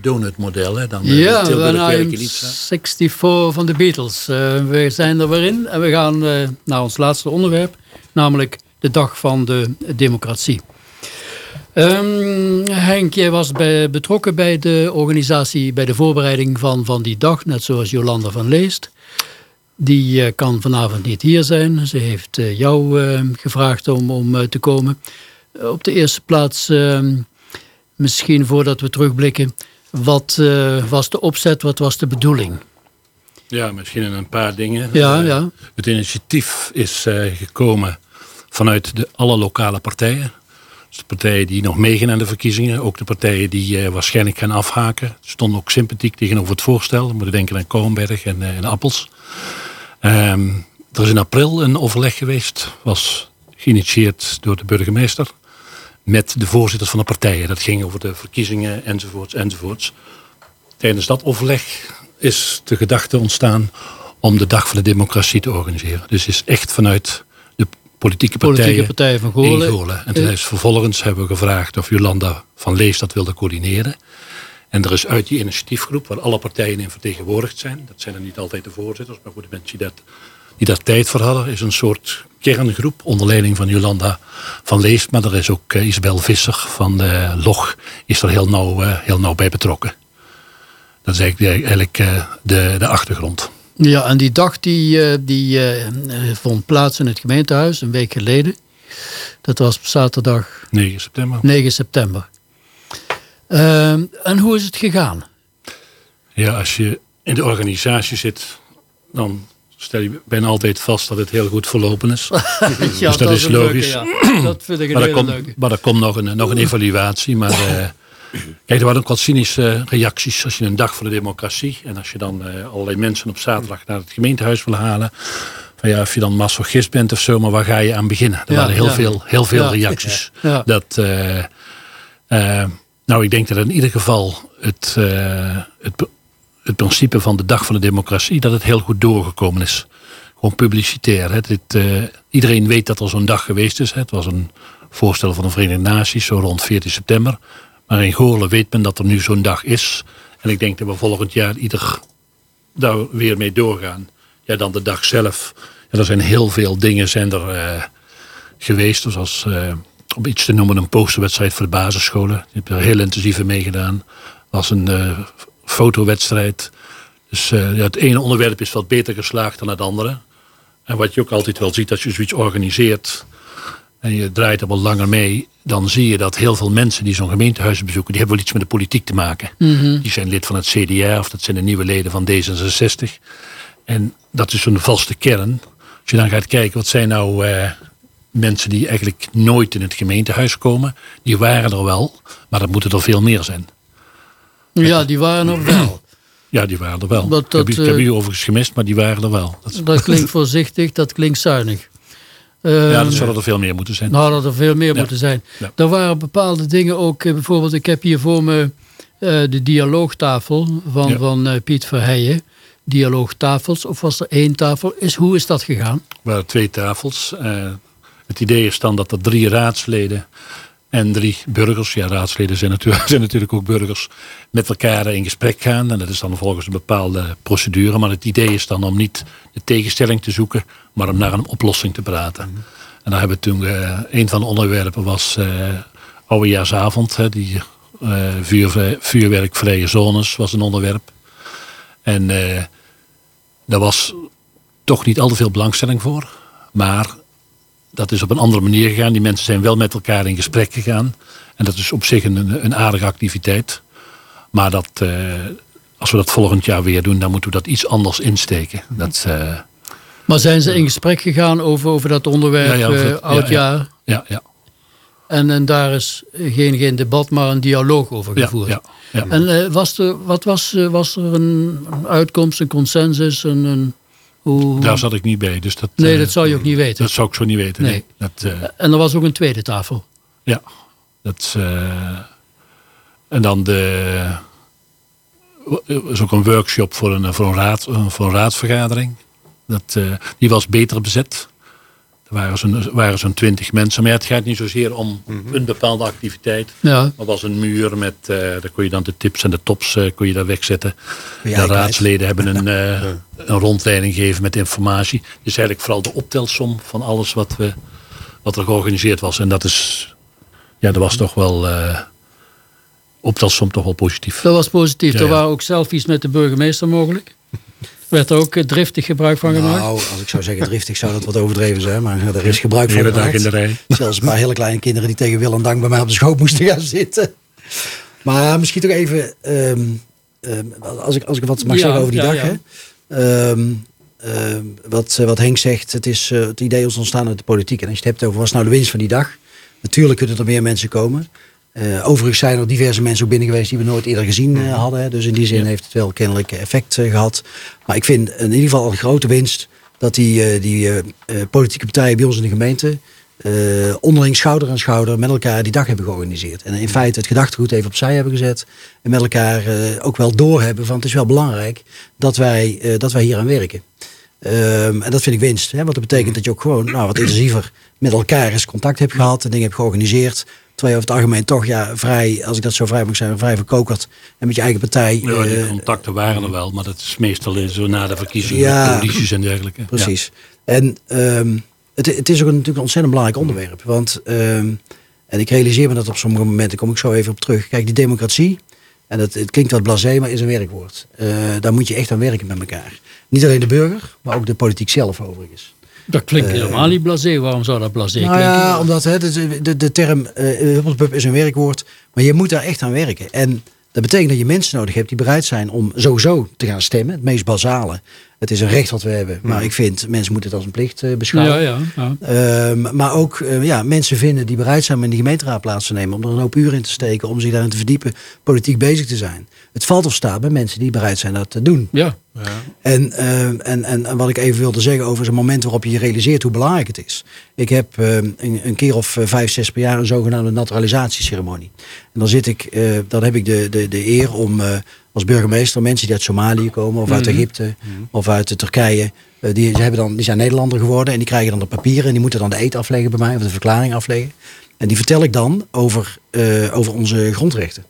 donutmodel. Hè? Dan, ja, dan 64 van de Beatles. Uh, we zijn er weer in en we gaan uh, naar ons laatste onderwerp. Namelijk de dag van de democratie. Um, Henk, jij was bij, betrokken bij de organisatie, bij de voorbereiding van, van die dag. Net zoals Jolanda van Leest. Die uh, kan vanavond niet hier zijn. Ze heeft jou gevraagd om, om te komen. op de eerste plaats, ehm, misschien voordat we terugblikken... Wat uh, was de opzet, wat was de bedoeling? Ja, misschien een paar dingen. Ja, uh, ja. Het initiatief is uh, gekomen vanuit de, alle lokale partijen. Dus de partijen die nog meegaan aan de verkiezingen. Ook de partijen die waarschijnlijk gaan afhaken. Stonden ook sympathiek tegenover het voorstel. We moeten denken aan Koonberg en, en Appels. Um, er is in april een overleg geweest. Was geïnitieerd door de burgemeester. Met de voorzitters van de partijen. Dat ging over de verkiezingen enzovoorts enzovoorts. Tijdens dat overleg is de gedachte ontstaan om de Dag van de Democratie te organiseren. Dus is echt vanuit de politieke partijen, Politieke van Goorlen. En toen is vervolgens hebben we gevraagd of Jolanda van Lees dat wilde coördineren. En er is uit die initiatiefgroep, waar alle partijen in vertegenwoordigd zijn, dat zijn er niet altijd de voorzitters, maar voor de mensen die, dat, die daar tijd voor hadden, is een soort kerngroep onder leiding van Jolanda van Lees. Maar er is ook eh, Isabel Visser van de Log, is er heel nauw, eh, heel nauw bij betrokken. Dat is eigenlijk, eigenlijk eh, de, de achtergrond. Ja, en die dag die, eh, die eh, eh, vond plaats in het gemeentehuis een week geleden. Dat was op zaterdag 9 september. 9 september. Ehm, en hoe is het gegaan? Ja, als je in de organisatie zit, dan stel je bijna altijd vast dat het heel goed verlopen is. ja, dus dat, is leuke, logisch. ja. Dat vind ik een maar, er hele komt, leuke. maar er komt nog een, nog een evaluatie. Maar eh, kijk, er waren ook wat cynische reacties als je een dag voor de democratie. En als je dan eh, allerlei mensen op zaterdag naar het gemeentehuis wil halen. Van ja, of je dan masochist bent of zo, maar waar ga je aan beginnen? Er Ja, waren heel ja. veel, heel veel Ja. reacties. Ja. Dat, eh, eh, nou, ik denk dat in ieder geval het, eh, het, het principe van de dag van de democratie, dat het heel goed doorgekomen is. Gewoon publicitair. Hè. Eh, iedereen weet dat er zo'n dag geweest is. Het was een voorstel van de Verenigde Naties, zo rond 14 september. Maar in Goorlen weet men dat er nu zo'n dag is. En ik denk dat we volgend jaar ieder daar weer mee doorgaan. Ja, dan de dag zelf. Ja, er zijn heel veel dingen zijn er eh, geweest. Zoals eh, om iets te noemen een posterwedstrijd voor de basisscholen. Ik heb er heel intensief in meegedaan. was een fotowedstrijd. Dus eh, het ene onderwerp is wat beter geslaagd dan het andere. En wat je ook altijd wel ziet als je zoiets organiseert en je draait er wel langer mee, dan zie je dat heel veel mensen die zo'n gemeentehuis bezoeken, die hebben wel iets met de politiek te maken. Die zijn lid van het CDA of dat zijn de nieuwe leden van D66. En dat is een vaste kern. Als je dan gaat kijken, wat zijn nou eh, mensen die eigenlijk nooit in het gemeentehuis komen, die waren er wel, maar dat moeten er veel meer zijn. Ja, die waren er wel. Ja, die waren er wel. Dat- ik, heb, ik heb eh, u overigens gemist, maar die waren er wel. Dat, Dat klinkt voorzichtig, dat klinkt zuinig. Ehm, ja, dat zouden er veel meer moeten zijn. Nou, dat er veel meer Ja. moeten zijn. Ja. Er waren bepaalde dingen ook, eh, bijvoorbeeld, ik heb hier voor me eh, de dialoogtafel van, Ja. van Piet Verheijen. Dialoogtafels, of was er één tafel? Is, hoe is dat gegaan? Er waren twee tafels. Het idee is dan dat er drie raadsleden en drie burgers, ja raadsleden zijn natuurlijk, zijn natuurlijk ook burgers, met elkaar in gesprek gaan. En dat is dan volgens een bepaalde procedure. Maar het idee is dan om niet de tegenstelling te zoeken, maar om naar een oplossing te praten. En daar hebben we toen, eh, een van de onderwerpen was eh oudejaarsavond. Die eh, vuurwerkvrije zones was een onderwerp. En daar was toch niet al te veel belangstelling voor. Maar dat is op een andere manier gegaan. Die mensen zijn wel met elkaar in gesprek gegaan. En dat is op zich een, een aardige activiteit. Maar dat, eh, als we dat volgend jaar weer doen, dan moeten we dat iets anders insteken. Dat, eh, Maar zijn ze in gesprek gegaan over, over dat onderwerp Ja, ja, over eh, het- ja, oudjaar? ja, ja, En, en daar is geen, geen debat, maar een dialoog over gevoerd. ja, ja. En eh, was er, wat was, eh, was er een een uitkomst, een consensus? Een, een, hoe, Daar zat ik niet bij. Dus dat, nee, eh, dat zou je ook niet weten. dat zou ik zo niet weten. Nee. Nee. Dat, eh, En er was ook een tweede tafel. Ja, dat eh, en dan de, er is ook een workshop voor een, voor een, raad, voor een raadsvergadering. Dat, eh, die was beter bezet. Er waren zo'n waren zo'n twintig mensen. Maar ja, het gaat niet zozeer om een bepaalde activiteit. Ja. Maar was een muur met, eh, daar kon je dan de tips en de tops eh, kon je daar wegzetten. De raadsleden hebben een, eh, een rondleiding gegeven met informatie. Dus eigenlijk vooral de optelsom van alles wat, we, wat er georganiseerd was. En dat is, ja, dat was toch wel, eh optelsom toch wel positief. Dat was positief. Ja, er waren ook selfies met de burgemeester mogelijk. Werd er ook eh, driftig gebruik van gemaakt. Nou, als ik zou zeggen driftig zou dat wat overdreven zijn. Maar eh, er is gebruik van Hele dag gemaakt. in de rij. Zelfs een paar hele kleine kinderen die tegen wil en dank bij mij op de schoot moesten gaan zitten. Maar misschien toch even, ehm, ehm, als, ik, als ik wat mag Ja, zeggen over die ja, dag. ja. Hè? Ehm, ehm, wat, eh, wat Henk zegt, het, is, het idee is ontstaan uit de politiek. En als je het hebt over wat is nou de winst van die dag. Natuurlijk kunnen er meer mensen komen. Eh, overigens zijn er diverse mensen ook binnen geweest die we nooit eerder gezien eh, hadden. Hè. Dus in die zin heeft het wel kennelijk effect eh, gehad. Maar ik vind in ieder geval een grote winst dat die, die politieke partijen bij ons in de gemeente onderling schouder aan schouder met elkaar die dag hebben georganiseerd. En in feite het gedachtegoed even opzij hebben gezet. En met elkaar ook wel doorhebben van het is wel belangrijk dat wij, dat wij hier aan werken. Ehm, en dat vind ik winst. Hè? Want dat betekent dat je ook gewoon nou, wat intensiever met elkaar eens contact hebt gehad en dingen hebt georganiseerd. Terwijl je over het algemeen toch ja, vrij, als ik dat zo vrij mag zeggen, vrij verkokerd. En met je eigen partij. Ja, die eh, contacten waren er wel, maar dat is meestal in zo na de verkiezingen, Ja. met coalities en dergelijke. Precies. En ehm, het, het is ook een, natuurlijk een ontzettend belangrijk onderwerp. Want, ehm, en ik realiseer me dat op sommige momenten, kom ik zo even op terug. Kijk, die democratie, en het, het klinkt wat blasé, maar is een werkwoord. Eh, daar moet je echt aan werken met elkaar. Niet alleen de burger, maar ook de politiek zelf overigens. Dat klinkt helemaal niet blasé. Waarom zou dat blasé Nou klinken? ja, omdat hè, de, de, de term eh huppelpup is een werkwoord, maar je moet daar echt aan werken. En dat betekent dat je mensen nodig hebt die bereid zijn om sowieso te gaan stemmen. Het meest basale. Het is een recht wat we hebben, maar ik vind mensen moeten het als een plicht eh, beschouwen. Ja, ja, ja. Ehm, maar ook eh, ja, mensen vinden die bereid zijn om in die gemeenteraad plaats te nemen. Om er een hoop uur in te steken. Om zich daarin te verdiepen. Politiek bezig te zijn. Het valt of staat bij mensen die bereid zijn dat te doen. ja. En, eh, en, en, wat ik even wilde zeggen over zo'n moment waarop je realiseert hoe belangrijk het is. Ik heb eh, een, een keer of eh, vijf, zes per jaar een zogenaamde naturalisatieceremonie. En dan, zit ik, dan heb ik de, de, de eer om als burgemeester mensen die uit Somalië komen of uit Egypte of uit Turkije. die, ze hebben dan, die zijn Nederlander geworden en die krijgen dan de papieren en die moeten dan de eet afleggen bij mij of de verklaring afleggen. En die vertel ik dan over, over onze grondrechten.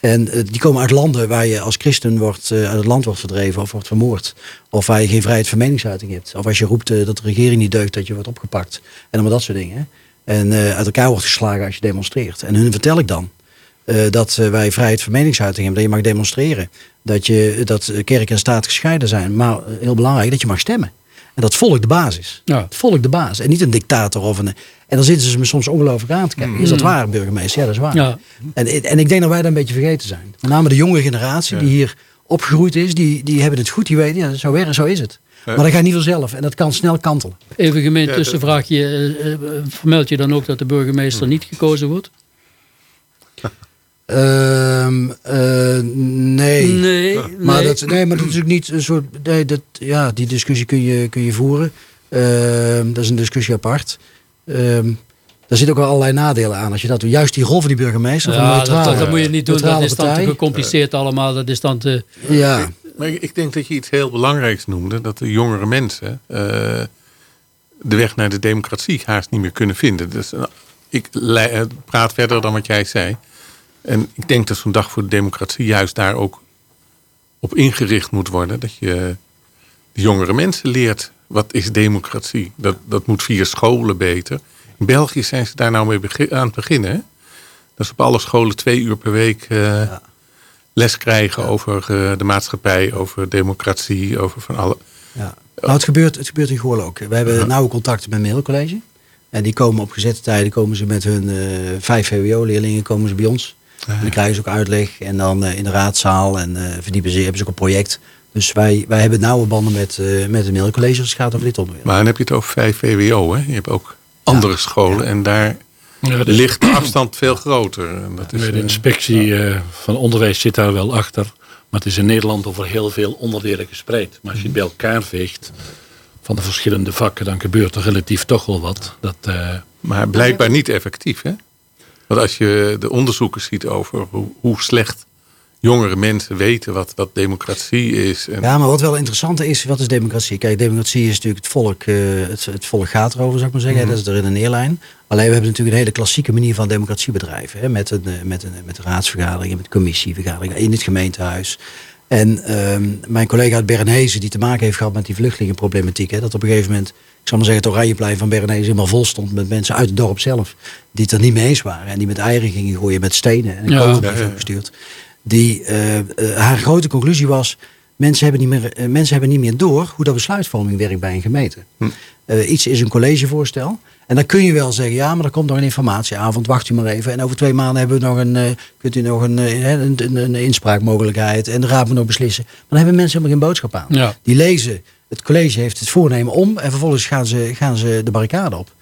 En eh, die komen uit landen waar je als christen wordt, eh, uit het land wordt verdreven of wordt vermoord. Of waar je geen vrijheid van meningsuiting hebt. Of als je roept eh, dat de regering niet deugt, dat je wordt opgepakt. En allemaal dat soort dingen. En uit elkaar wordt geslagen als je demonstreert. En hun vertel ik dan dat wij vrijheid van meningsuiting hebben. Dat je mag demonstreren. Dat, je, dat kerk en staat gescheiden zijn. Maar heel belangrijk, dat je mag stemmen. En dat volk de basis. Ja. Het volk de baas. En niet een dictator of een... En dan zitten ze me soms ongelooflijk aan te kijken. Is dat waar, burgemeester? Ja, dat is waar. Ja. En, en ik denk dat wij daar een beetje vergeten zijn. Met name de jonge generatie die hier opgegroeid is, die, die hebben het goed, die weten, ja, zo, werkt, zo is het. Maar dat gaat niet vanzelf en dat kan snel kantelen. Even gemeen tussenvraagje. eh, eh, vermeld je dan ook dat de burgemeester niet gekozen wordt? Ehm, eh, nee. Nee. Maar, nee. Dat, nee, maar dat is ook niet een soort. Nee, dat, ja, die discussie kun je, kun je voeren. Ehm, dat is een discussie apart. Ehm daar zitten ook wel allerlei nadelen aan. Als je dat doet. Juist die rol van die burgemeester. van Ja, dat, neutrale- dat, dat moet je niet doen. Dat is dan te gecompliceerd allemaal. Dat is dan te... Ja, Maar ik, ik denk dat je iets heel belangrijks noemde. Dat de jongere mensen eh, de weg naar de democratie haast niet meer kunnen vinden. Dus eh, ik praat verder dan wat jij zei. En ik denk dat zo'n dag voor de democratie juist daar ook op ingericht moet worden. Dat je de jongere mensen leert wat is democratie. Dat, dat moet via scholen beter. In België zijn ze daar nou mee aan het beginnen. Hè? Dat ze op alle scholen twee uur per week eh, les krijgen over eh, de maatschappij, over democratie, over van alle. Ja. Nou, het gebeurt, het gebeurt in Goorlen ook. We hebben nauwe contacten met Meel College. En die komen op gezette tijden, komen ze met hun eh, vijf VWO-leerlingen, komen ze bij ons. En dan krijgen ze ook uitleg. En dan eh, in de raadzaal en eh, verdiepen ze, hebben ze ook een project. Dus wij, wij hebben nauwe banden met, eh met het College als het gaat over dit onderwerp. Maar dan heb je het over vijf VWO. Hè? Je hebt ook andere scholen en daar Ja, is- ligt de afstand veel groter. En dat is, de inspectie eh, van onderwijs zit daar wel achter. Maar het is in Nederland over heel veel onderdelen gespreid. Maar als je het bij elkaar veegt van de verschillende vakken, dan gebeurt er relatief toch wel wat. Dat, eh, maar blijkbaar niet effectief. Hè? Want als je de onderzoeken ziet over hoe, hoe slecht jongere mensen weten wat, wat democratie is. En, Ja, maar wat wel interessant is, wat is democratie? Kijk, democratie is natuurlijk het volk, eh, het, het volk gaat erover, zou ik maar zeggen. Dat is er in een neerlijn. Alleen we hebben natuurlijk een hele klassieke manier van democratie bedrijven. Hè? Met, een, eh, met, een, met raadsvergaderingen, met commissievergaderingen in het gemeentehuis. En ehm, mijn collega uit Bernhezen, die te maken heeft gehad met die vluchtelingenproblematiek. Hè, dat op een gegeven moment, ik zal maar zeggen, het Oranjeplein van Bernhezen helemaal vol stond met mensen uit het dorp zelf. Die het er niet mee eens waren. En die met eieren gingen gooien, met stenen. En ik Ja. gestuurd. Die, eh, eh, haar grote conclusie was, mensen hebben, niet meer, eh, mensen hebben niet meer door hoe dat besluitvorming werkt bij een gemeente. Eh, iets is een collegevoorstel. En dan kun je wel zeggen, ja, maar er komt nog een informatieavond, wacht u maar even. En over twee maanden hebben we nog een, eh, kunt u nog een, eh, een, een, een inspraakmogelijkheid. En de raad moet nog beslissen. Maar dan hebben mensen helemaal geen boodschap aan. Ja. Die lezen, het college heeft het voornemen om. En vervolgens gaan ze, gaan ze de barricade op.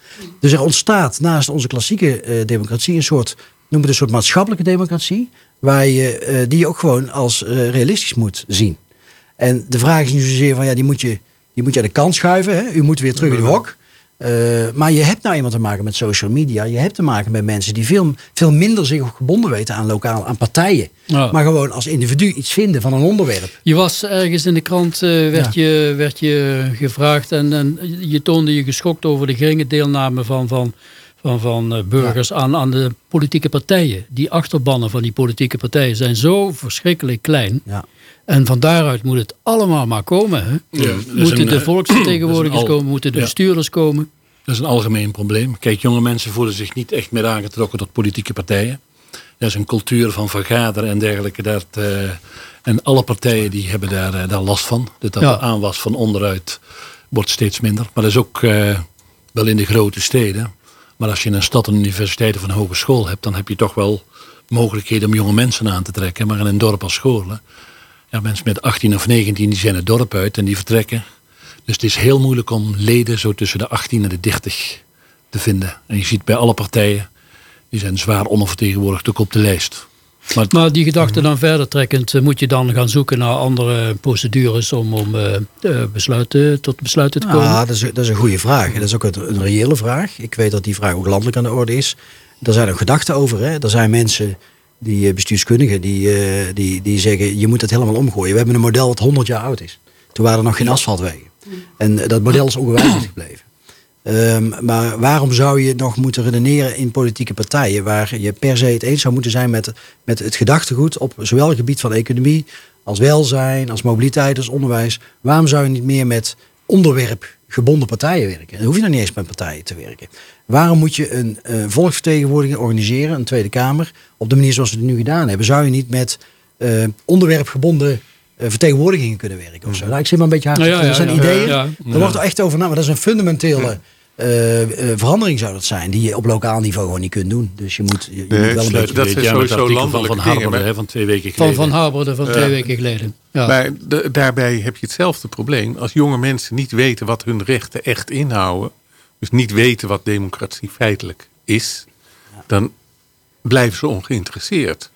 Dus er ontstaat naast onze klassieke eh, democratie een soort, noem het een soort maatschappelijke democratie. Waar je, die je ook gewoon als realistisch moet zien. En de vraag is niet zozeer van ja, die moet je, die moet je aan de kant schuiven. Hè? U moet weer terug in uw hok. Eh, maar je hebt nou eenmaal te maken met social media. Je hebt te maken met mensen die veel, veel minder zich gebonden weten aan lokaal, aan partijen. Maar gewoon als individu iets vinden van een onderwerp. Je was ergens in de krant, eh, werd, je, werd je gevraagd en, en je toonde je geschokt over de geringe deelname van, van, van, van eh, burgers aan, aan de politieke partijen. Die achterbannen van die politieke partijen zijn zo verschrikkelijk klein. Ja. En van daaruit moet het allemaal maar komen. Hè? Ja, dat moeten een, de eh, volksvertegenwoordigers dat al- komen, moeten de ja. bestuurders komen. Dat is een algemeen probleem. Kijk, jonge mensen voelen zich niet echt meer aangetrokken tot politieke partijen. Er is een cultuur van vergaderen en dergelijke. Dat, eh, en alle partijen die hebben daar, eh, daar last van. Dat dat Ja. aanwas van onderuit wordt steeds minder. Maar dat is ook eh, wel in de grote steden. Maar als je in een stad een universiteit of een hogeschool hebt... dan heb je toch wel mogelijkheden om jonge mensen aan te trekken. Maar in een dorp als scholen... Ja, mensen met 18 of 19 die zijn het dorp uit en die vertrekken. Dus het is heel moeilijk om leden zo tussen de 18 en de 30 te vinden. En je ziet bij alle partijen, die zijn zwaar ondervertegenwoordigd ook op de lijst. Maar die gedachte dan verder trekkend, eh, moet je dan gaan zoeken naar andere procedures om, om eh, eh, besluiten, tot besluiten te komen? Ah, dat, is, dat is een goede vraag. En dat is ook een, een reële vraag. Ik weet dat die vraag ook landelijk aan de orde is. Daar zijn ook gedachten over. Hè. Er zijn mensen, die eh, bestuurskundigen, die, eh, die, die zeggen... je moet het helemaal omgooien. We hebben een model dat 100 jaar oud is. Toen waren er nog geen asfaltwegen. En eh, dat model is ongewijzigd gebleven. Ehm, maar waarom zou je nog moeten redeneren in politieke partijen... waar je per se het eens zou moeten zijn met, met het gedachtegoed... op zowel het gebied van economie als welzijn, als mobiliteit, als onderwijs... waarom zou je niet meer met onderwerpgebonden partijen werken? Dan hoef je nog niet eens met partijen te werken. Waarom moet je een eh, volksvertegenwoordiging organiseren, een Tweede Kamer... op de manier zoals we het nu gedaan hebben? Zou je niet met eh, onderwerpgebonden eh, vertegenwoordigingen kunnen werken? Of zo? Nou, ik zit maar een beetje hard. Nou ja, dat zijn ja, ideeën. ja, Er wordt er echt over na, maar dat is een fundamentele eh, eh, verandering zou dat zijn, die je op lokaal niveau gewoon niet kunt doen. Dus je moet, je, je Nee, moet wel een beetje. dat het sowieso artikel van Van hè, van twee weken Van geleden. Van Harberde van twee weken geleden. Ja. Maar de- daarbij heb je hetzelfde probleem. Als jonge mensen niet weten wat hun rechten echt inhouden, dus niet weten wat democratie feitelijk is, dan blijven ze ongeïnteresseerd.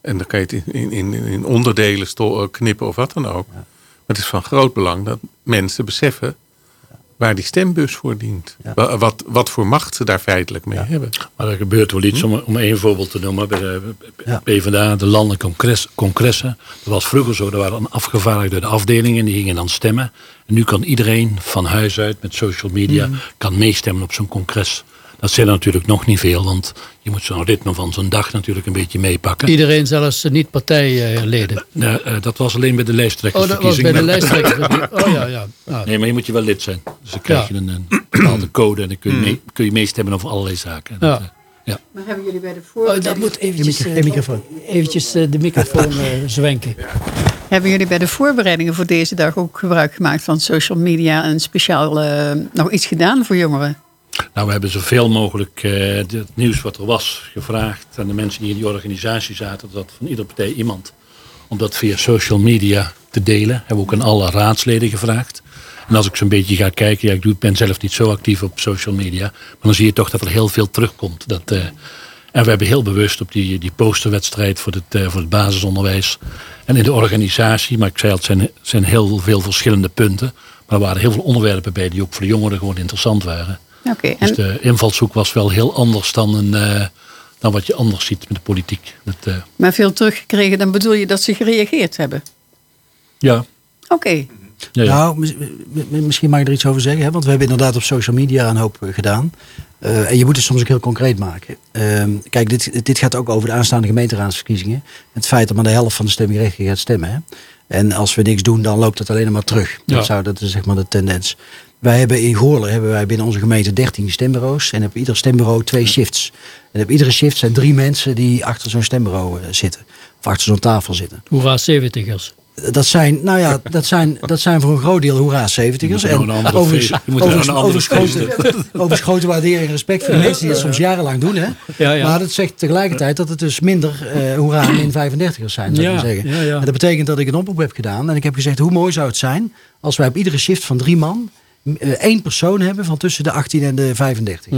En dan kan je het in, in, in, in onderdelen eh, knippen of wat dan ook. Maar het is van groot belang dat mensen beseffen waar die stembus voor dient. Ja. Wat, wat voor macht ze daar feitelijk mee hebben. Maar er gebeurt wel iets, om, om één voorbeeld te noemen. Bij de Ja. PvdA, de landelijke congres, congressen. Dat was vroeger zo, er waren afgevaardigden door de afdelingen. Die gingen dan stemmen. En nu kan iedereen van huis uit met social media... kan meestemmen op zo'n congres. Dat zijn er natuurlijk nog niet veel. Want je moet zo'n ritme van zo'n dag natuurlijk een beetje meepakken. Iedereen, zelfs eh, niet partijleden. Nou, eh, dat was alleen bij de Oh, dat was bij lijsttrekkersverkiezingen. de lijsttrekker. Oh ja, ja. ja. Nee, maar je moet je wel lid zijn. Dus dan krijg Ja. je een, een bepaalde code en dan kun je, mee, kun je meestemmen over allerlei zaken. Ja. Dat, eh, ja. Maar hebben jullie bij de Oh, voorbereiding... dat moet eventjes, eh, microfoon. eventjes eh, de microfoon eh, zwenken. Hebben jullie bij de voorbereidingen voor deze dag ook gebruik gemaakt van social media en speciaal eh, nog iets gedaan voor jongeren? Nou, we hebben zoveel mogelijk eh, het nieuws wat er was gevraagd aan de mensen die in die organisatie zaten. Dat van iedere partij iemand. Om dat via social media te delen. Hebben we ook aan alle raadsleden gevraagd. En als ik zo'n beetje ga kijken, ja, ik ben zelf niet zo actief op social media. Maar dan zie je toch dat er heel veel terugkomt. Dat, eh, en we hebben heel bewust op die, die posterwedstrijd voor het, eh, voor het basisonderwijs. En in de organisatie, maar ik zei al, het zijn, zijn heel veel verschillende punten. Maar er waren heel veel onderwerpen bij die ook voor de jongeren gewoon interessant waren. Oké, Dus en de invalshoek was wel heel anders dan, een, eh, dan wat je anders ziet met de politiek. Dat, eh, maar veel teruggekregen, dan bedoel je dat ze gereageerd hebben? ja, Oké, ja, ja. Nou, mis- mi- misschien mag ik er iets over zeggen. Hè? Want we hebben inderdaad op social media een hoop eh, gedaan. Eh, en je moet het soms ook heel concreet maken. Ehm, kijk, dit, dit gaat ook over de aanstaande gemeenteraadsverkiezingen. Het feit dat maar de helft van de stemgerechtigen gaat stemmen. Hè? En als we niks doen, dan loopt het alleen maar terug. Ja. Dat, zou, dat is zeg maar de tendens. Wij hebben in Goorlen hebben wij binnen onze gemeente 13 stembureaus. En op ieder stembureau twee shifts. En op iedere shift zijn drie mensen die achter zo'n stembureau eh, zitten. Of achter zo'n tafel zitten. Hoera 70ers. Dat zijn, nou ja, dat zijn, dat zijn voor een groot deel hoera 70ers. Je moet er nou een andere overigens, overigens, grote, overigens grote waardering en respect voor de mensen die dat soms jarenlang doen. Hè? Ja, ja. Maar dat zegt tegelijkertijd dat het dus minder eh hoera min 35ers zijn, zou Ja, zeggen. ja, ja. En dat betekent dat ik een oproep heb gedaan. En ik heb gezegd, hoe mooi zou het zijn als wij op iedere shift van drie man één persoon hebben van tussen de 18 en de 35.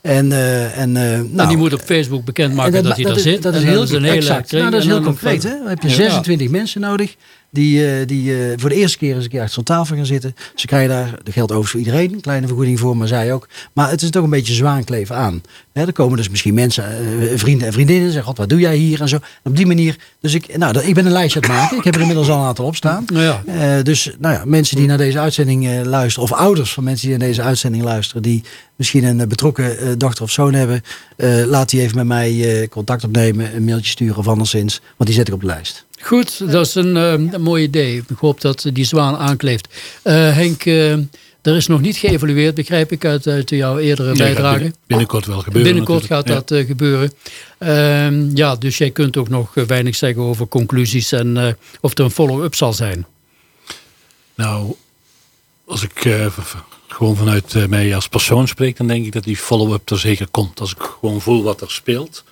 En, eh, en, eh, nou, en die moet op Facebook bekendmaken en dat, hij daar zit. Dat is heel, is een hele. Nou, dat is heel concreet. Hè? Dan heb je Ja. 26 mensen nodig. Die, eh, die eh, voor de eerste keer eens een keer achter zo'n tafel gaan zitten. Ze krijgen daar, dat geldt overigens voor iedereen, een kleine vergoeding voor, maar zij ook. Maar het is toch een beetje zwaankleven aan. Hè, er komen dus misschien mensen, eh, vrienden en vriendinnen, zeggen, god, wat doe jij hier en zo. En op die manier, dus ik, nou, ik ben een lijstje aan het maken. Ik heb er inmiddels al een aantal op staan. Nou ja. Dus nou ja, mensen die naar deze uitzending luisteren, of ouders van mensen die naar deze uitzending luisteren, die misschien een betrokken dochter of zoon hebben, laat die even met mij contact opnemen, een mailtje sturen of anderszins, want die zet ik op de lijst. Goed, dat is een, eh, een mooi idee. Ik hoop dat die zwaan aankleeft. Eh, Henk, eh, er is nog niet geëvalueerd, begrijp ik, uit, uit jouw eerdere Nee, bijdrage. binnen- binnenkort wel gebeuren. Binnenkort gaat dat eh, gebeuren. Ehm, ja, dus jij kunt ook nog weinig zeggen over conclusies en of er een follow-up zal zijn. Nou, als ik gewoon vanuit mij als persoon spreek, dan denk ik dat die follow-up er zeker komt. Als ik gewoon voel wat er speelt.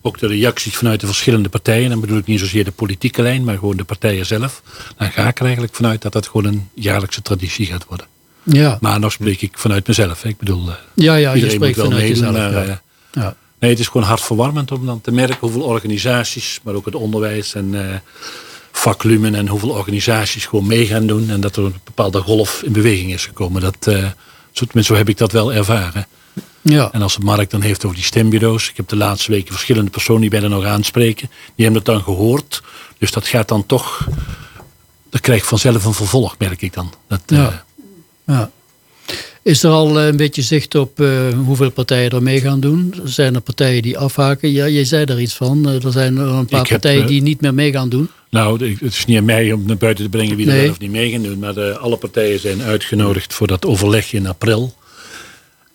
Ook de reacties vanuit de verschillende partijen. Dan bedoel ik niet zozeer de politieke lijn, maar gewoon de partijen zelf. Dan ga ik er eigenlijk vanuit dat dat gewoon een jaarlijkse traditie gaat worden. Ja, Maar nog spreek ik vanuit mezelf. hè. Ik bedoel, eh, ja, ja iedereen moet wel vanuit meedoen. maar, ja. eh, Ja. Nee, het is gewoon hartverwarmend om dan te merken hoeveel organisaties, maar ook het onderwijs en eh vaklumen en hoeveel organisaties gewoon mee gaan doen. En dat er een bepaalde golf in beweging is gekomen. Dat, eh, zo, tenminste, zo heb ik dat wel ervaren. Ja. En als het Mark dan heeft over die stembureaus. Ik heb de laatste weken verschillende personen die mij er nog aanspreken. Die hebben het dan gehoord. Dus dat gaat dan toch. Dat krijgt vanzelf een vervolg, merk ik dan. Dat, eh, Ja. Ja. Is er al eh, een beetje zicht op eh, hoeveel partijen er mee gaan doen? Zijn er partijen die afhaken? Ja, jij zei er iets van. Er zijn er een paar Ik heb, partijen die niet meer mee gaan doen. Nou, de- het is niet aan mij om naar buiten te brengen wie er Nee. wel of niet mee gaan doen. Maar de, alle partijen zijn uitgenodigd voor dat overleg in april.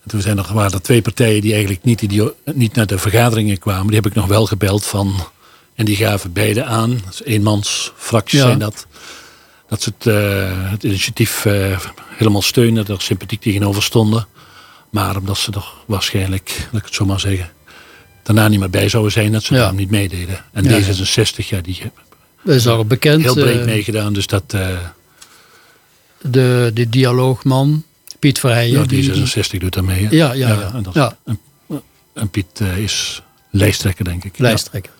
En toen zijn er, waren er twee partijen die eigenlijk niet, idio- niet naar de vergaderingen kwamen. Die heb ik nog wel gebeld van. En die gaven beide aan. Dat is eenmans fracties Ja. zijn dat. Dat ze het, eh, het initiatief eh, helemaal steunen. Er sympathiek tegenover stonden. Maar omdat ze er waarschijnlijk, laat ik het zo maar zeggen. Daarna niet meer bij zouden zijn, dat ze Ja. daarom niet meededen. En Ja, ja. D66, ja, die Dat is al bekend. heel breed eh, meegedaan. Dus dat, de, de dialoogman, Piet Verheijen. ja, die- D66 doet daarmee. Ja, ja, ja. En, dat- Ja. en- en Piet eh, is lijsttrekker, denk ik. lijsttrekker.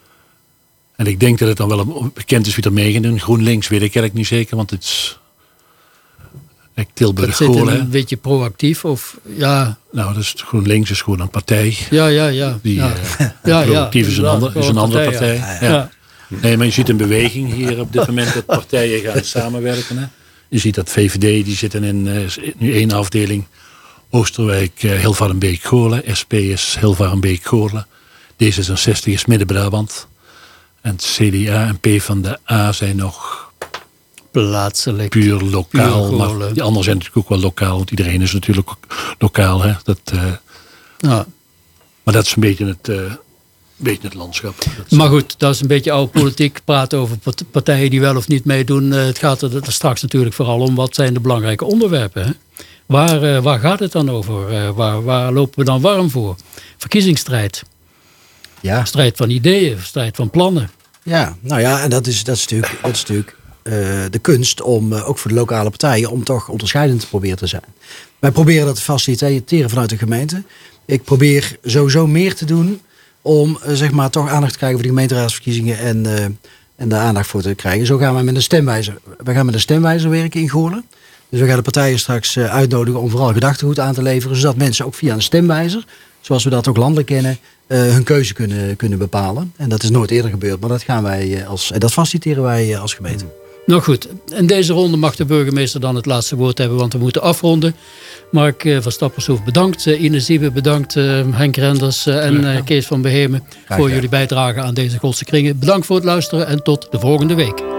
En ik denk dat het dan wel bekend is wie er mee gaan doen. GroenLinks weet ik eigenlijk niet zeker, want het is... Ik Dat Tilburg hè. een beetje proactief. Of, ja, Nou, dus GroenLinks is gewoon een partij. ja, ja. ja. Die, ja. eh, ja, proactief is een, ander, is een andere partij. ja. Nee, maar je ziet een beweging hier op dit moment dat partijen gaan samenwerken. Hè. Je ziet dat VVD, die zitten in eh, is nu één afdeling. Oosterwijk, eh, Hilvarenbeek, Goorlen. SP is Hilvarenbeek, Goorlen. D66 is Midden-Brabant. En CDA en P van de A zijn nog Plaatselijk. puur lokaal. Puur maar Goorlen. die anderen zijn natuurlijk ook wel lokaal. Want iedereen is natuurlijk lokaal. Hè. Dat, eh, Ja. maar dat is een beetje het, eh, beetje het landschap. Maar goed, dat is een beetje oude politiek. Praten over part- partijen die wel of niet meedoen. Eh, Het gaat er straks natuurlijk vooral om wat zijn de belangrijke onderwerpen. Hè? Waar, eh, waar gaat het dan over? Eh, waar, waar lopen we dan warm voor? Verkiezingsstrijd. Ja, Strijd van ideeën, strijd van plannen. ja. nou ja, en dat is, dat is natuurlijk, dat is natuurlijk eh, de kunst om, eh, ook voor de lokale partijen, om toch onderscheidend te proberen te zijn. Wij proberen dat te faciliteren vanuit de gemeente. Ik probeer sowieso meer te doen om eh, zeg maar toch aandacht te krijgen voor de gemeenteraadsverkiezingen en, eh, en daar aandacht voor te krijgen. Zo gaan we met een stemwijzer. We gaan met een stemwijzer werken in Goorlen. Dus we gaan de partijen straks eh, uitnodigen om vooral gedachtegoed aan te leveren, zodat mensen ook via een stemwijzer, zoals we dat ook landelijk kennen, hun keuze kunnen, kunnen bepalen. En dat is nooit eerder gebeurd, maar dat gaan wij als en dat faciliteren wij als gemeente. Nou goed, in deze ronde mag de burgemeester dan het laatste woord hebben, want we moeten afronden. Mark eh, van Stappershoef bedankt, eh, Ine Siebe bedankt, eh, Henk Renders en Kees van Behemen voor jullie bijdrage aan deze Godse Kringen. Bedankt voor het luisteren en tot de volgende week.